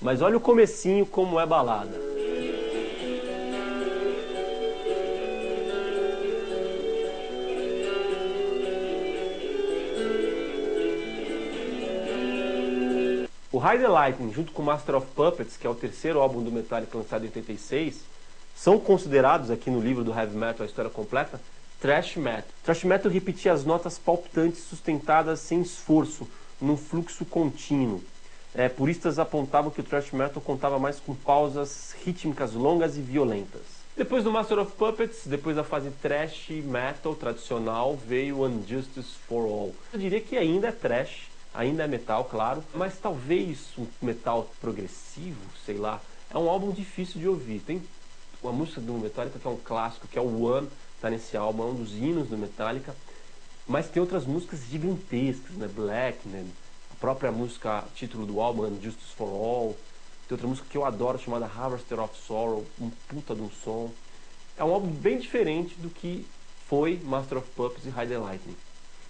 Mas olha o comecinho como é balada. Hide the Lightning, junto com Master of Puppets, que é o terceiro álbum do Metallica lançado em 86, são considerados aqui no livro do Heavy Metal, a história completa, thrash metal. Thrash metal repetia as notas palpitantes sustentadas sem esforço, num fluxo contínuo. É, puristas apontavam que o thrash metal contava mais com pausas rítmicas longas e violentas. Depois do Master of Puppets, depois da fase thrash metal tradicional, veio Unjustice for All. Eu diria que ainda é thrash, ainda é metal, claro, mas talvez um metal progressivo, sei lá. É um álbum difícil de ouvir. Tem uma música do Metallica que é um clássico, que é o One, tá nesse álbum, é um dos hinos do Metallica. Mas tem outras músicas gigantescas, né? Black, né? A própria música, título do álbum, Justice for All. Tem outra música que eu adoro chamada Harvester of Sorrow, um puta de um som. É um álbum bem diferente do que foi Master of Puppets e Hide the Lightning.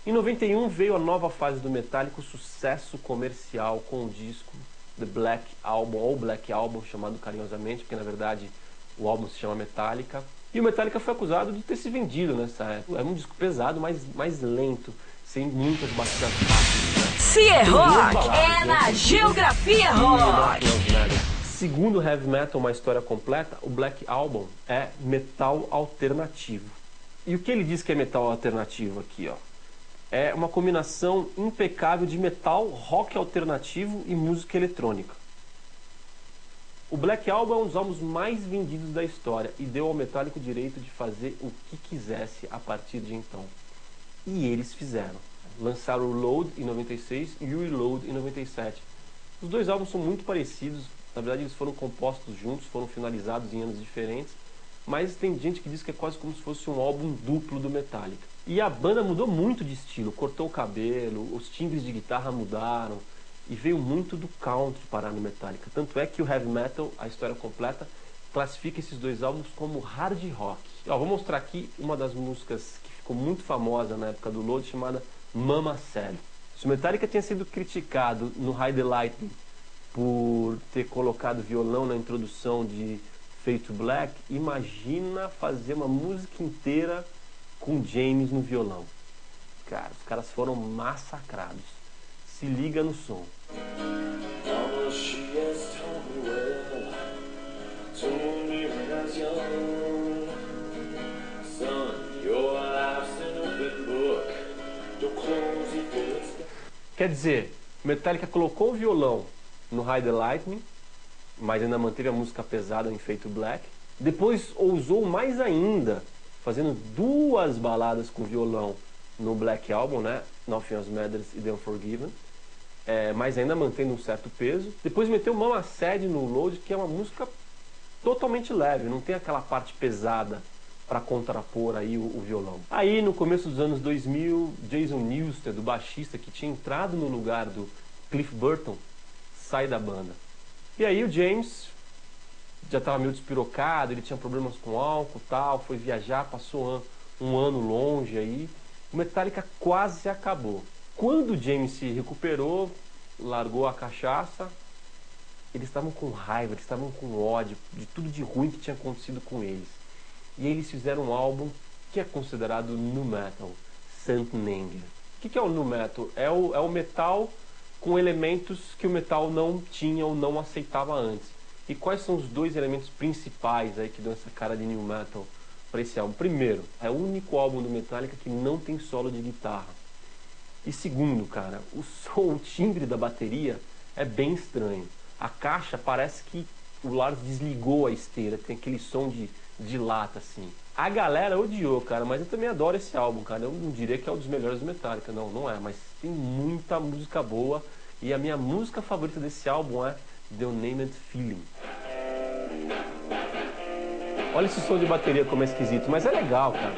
Em 91 veio a nova fase do Metallica, o sucesso comercial com o disco The Black Album, ou Black Album, chamado carinhosamente, porque na verdade o álbum se chama Metallica. E o Metallica foi acusado de ter se vendido nessa época. É um disco pesado, mas mais lento, sem muitas batidas rápidas. Né? Se é rock, é na Geografia Rock. Segundo Heavy Metal, uma história completa, o Black Album é metal alternativo. E o que ele diz que é metal alternativo aqui, ó? É uma combinação impecável de metal, rock alternativo e música eletrônica. O Black Album é um dos álbuns mais vendidos da história e deu ao Metallica o direito de fazer o que quisesse a partir de então. E eles fizeram. Lançaram o Load em 96 e o Reload em 97. Os dois álbuns são muito parecidos, na verdade eles foram compostos juntos, foram finalizados em anos diferentes, mas tem gente que diz que é quase como se fosse um álbum duplo do Metallica. E a banda mudou muito de estilo, cortou o cabelo, os timbres de guitarra mudaram, e veio muito do country parar no Metallica. Tanto é que o heavy metal, a história completa, classifica esses dois álbuns como hard rock. Ó, vou mostrar aqui uma das músicas que ficou muito famosa na época do Load, chamada Mama Said. Se o Metallica tinha sido criticado no High the Lightning por ter colocado violão na introdução de Fade to Black, imagina fazer uma música inteira com James no violão. Cara, os caras foram massacrados. Se liga no som. Quer dizer, Metallica colocou o violão no High the Lightning, mas ainda manteve a música pesada em Feito Black. Depois ousou mais ainda, fazendo duas baladas com violão no Black Album, né? Nothing Else Matters e The Unforgiven é, mas ainda mantendo um certo peso. Depois meteu Mama Sad no Load, que é uma música totalmente leve, não tem aquela parte pesada para contrapor aí o, o, violão. Aí no começo dos anos 2000, Jason Newsted, do baixista que tinha entrado no lugar do Cliff Burton, sai da banda. E aí o James já estava meio despirocado, ele tinha problemas com álcool, tal, foi viajar, passou um, um ano longe aí. O Metallica quase acabou. Quando o James se recuperou, largou a cachaça, eles estavam com raiva, eles estavam com ódio de tudo de ruim que tinha acontecido com eles. E eles fizeram um álbum que é considerado nu metal, Saint Anger. O que, que é o nu metal? É o, é o metal com elementos que o metal não tinha ou não aceitava antes. E quais são os dois elementos principais aí que dão essa cara de new metal para esse álbum? Primeiro, é o único álbum do Metallica que não tem solo de guitarra E segundo, cara, o som, o timbre da bateria é bem estranho. A caixa parece que o Lars desligou a esteira, tem aquele som de, de lata assim. A galera odiou, cara, mas eu também adoro esse álbum, cara. Eu não diria que é um dos melhores do Metallica, não, não é, mas tem muita música boa e a minha música favorita desse álbum é The Unnamed Feeling. Olha esse som de bateria como é esquisito, mas é legal, cara.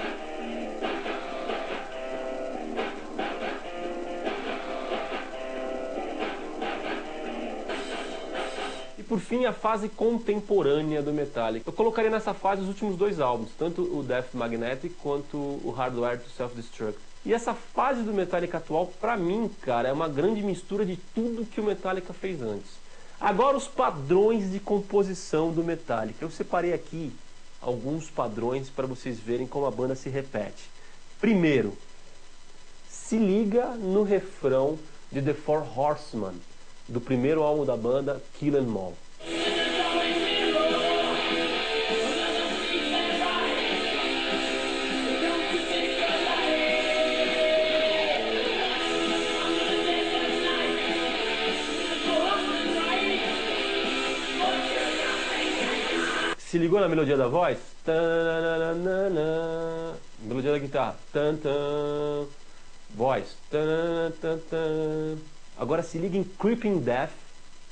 E por fim, a fase contemporânea do Metallica. Eu colocaria nessa fase os últimos dois álbuns, tanto o Death Magnetic quanto o Hardware to Self-Destruct. E essa fase do Metallica atual, pra mim, cara, é uma grande mistura de tudo que o Metallica fez antes. Agora os padrões de composição do Metallica. Eu separei aqui alguns padrões para vocês verem como a banda se repete. Primeiro, se liga no refrão de The Four Horsemen, do primeiro álbum da banda, Kill 'Em All. Se ligou na melodia da voz? Melodia da guitarra. Voz. Agora se liga em Creeping Death,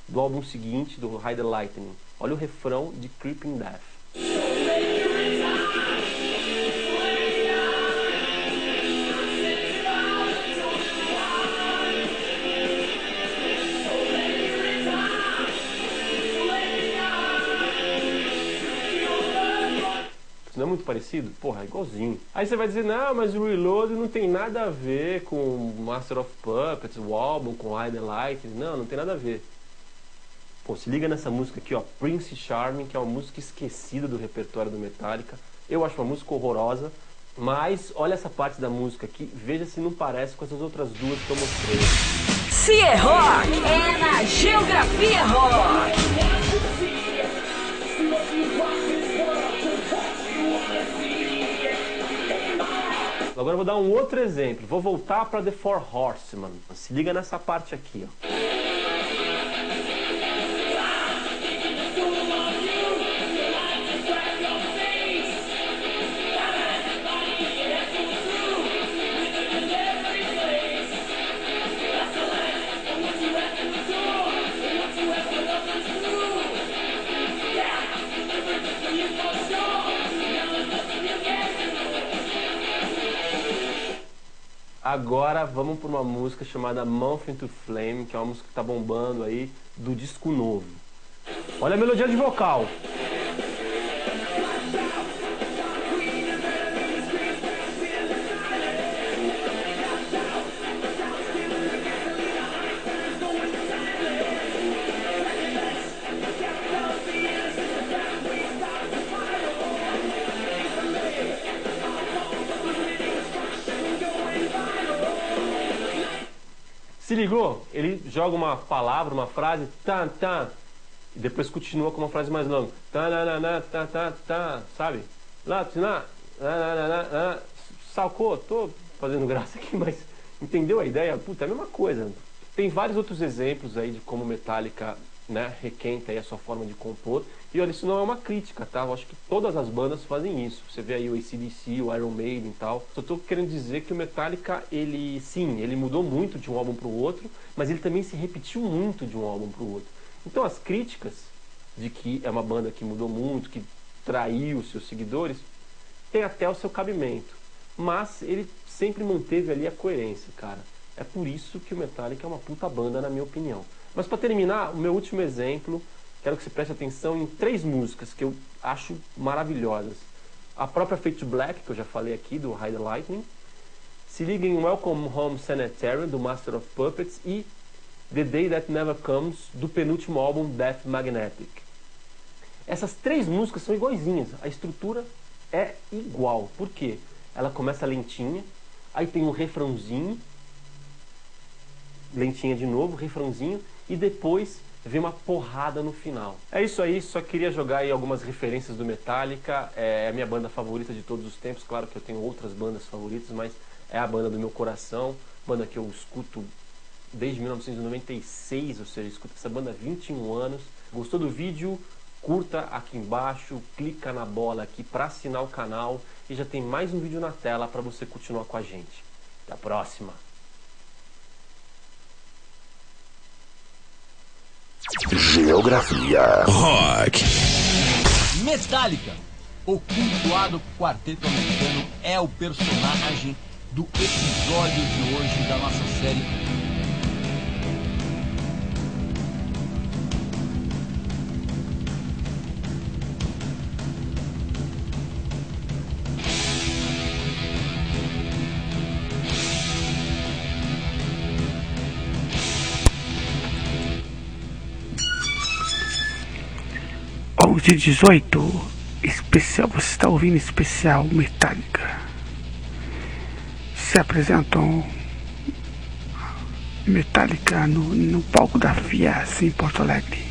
do álbum seguinte, do Hide the Lightning. Olha o refrão de Creeping Death. Não é muito parecido? Porra, é igualzinho. Aí você vai dizer, não, mas o Reload não tem nada a ver com Master of Puppets, o álbum, com Hide Light. Não, não tem nada a ver. Pô, se liga nessa música aqui, ó, Prince Charming, que é uma música esquecida do repertório do Metallica. Eu acho uma música horrorosa, mas olha essa parte da música aqui, veja se não parece com essas outras duas que eu mostrei. Se é rock, é na Geografia Rock. Agora eu vou dar um outro exemplo. Vou voltar para The Four Horsemen. Se liga nessa parte aqui, ó. Agora vamos para uma música chamada Month into Flame, que é uma música que está bombando aí do disco novo. Olha a melodia de vocal. Ligou? Ele joga uma palavra, uma frase, tá, tá, e depois continua com uma frase mais longa. Tá, na, na, sabe? Lá, na, na, na, na, na, salcou? Tô fazendo graça aqui, mas entendeu a ideia? Puta, é a mesma coisa. Tem vários outros exemplos aí de como Metallica né, requenta aí a sua forma de compor. E olha, isso não é uma crítica, tá? Eu acho que todas as bandas fazem isso. Você vê aí o ACDC, o Iron Maiden e tal. Só tô querendo dizer que o Metallica, ele, sim, ele mudou muito de um álbum para o outro, mas ele também se repetiu muito de um álbum para o outro. Então as críticas de que é uma banda que mudou muito, que traiu seus seguidores, tem até o seu cabimento. Mas ele sempre manteve ali a coerência, cara. É por isso que o Metallica é uma puta banda, na minha opinião. Mas para terminar, o meu último exemplo, quero que você preste atenção em três músicas que eu acho maravilhosas. A própria Fate Black, que eu já falei aqui, do Hide the Lightning. Se liga em Welcome Home Sanitarium, do Master of Puppets. E The Day That Never Comes, do penúltimo álbum Death Magnetic. Essas três músicas são iguaizinhas. A estrutura é igual. Por quê? Ela começa lentinha, aí tem um refrãozinho, lentinha de novo, refrãozinho, e depois vem uma porrada no final. É isso aí, só queria jogar aí algumas referências do Metallica. É a minha banda favorita de todos os tempos. Claro que eu tenho outras bandas favoritas, mas é a banda do meu coração. banda que eu escuto desde 1996, ou seja, escuto essa banda há 21 anos. Gostou do vídeo? Curta aqui embaixo, clica na bola aqui para assinar o canal e já tem mais um vídeo na tela para você continuar com a gente. Até a próxima! Geografia Rock. Metallica, o cultuado quarteto americano, é o personagem do episódio de hoje da nossa série onze e dezoito especial você está ouvindo especial Metallica. Se apresentam Metallica no, no palco da Fias em Porto Alegre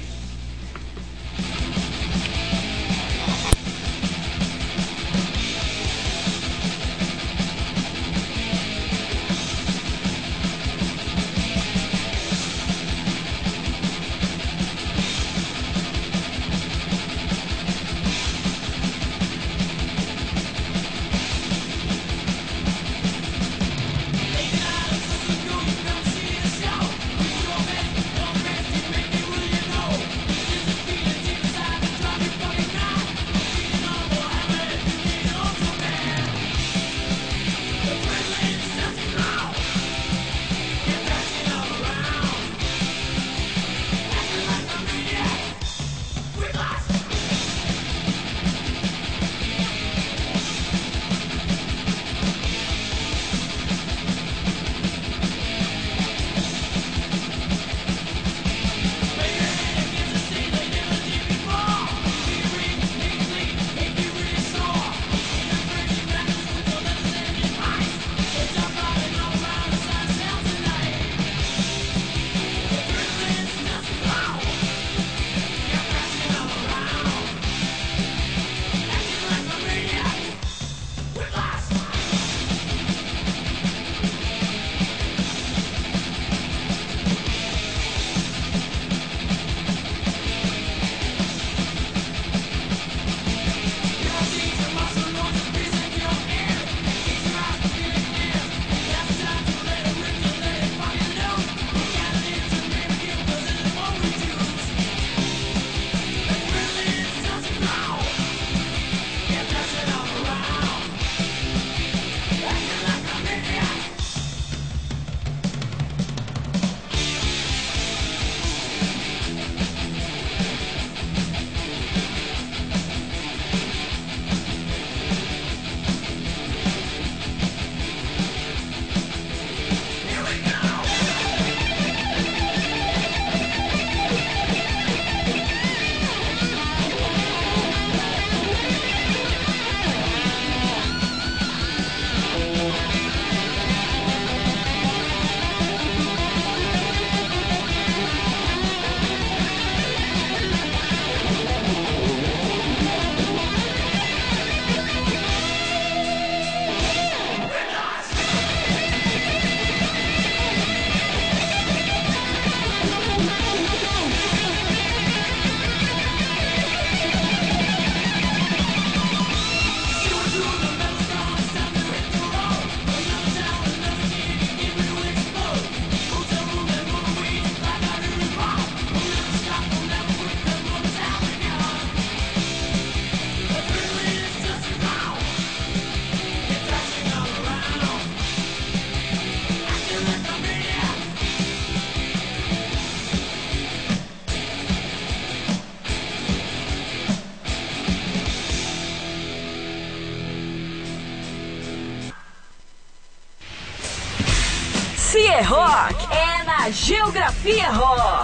Geografia Rock.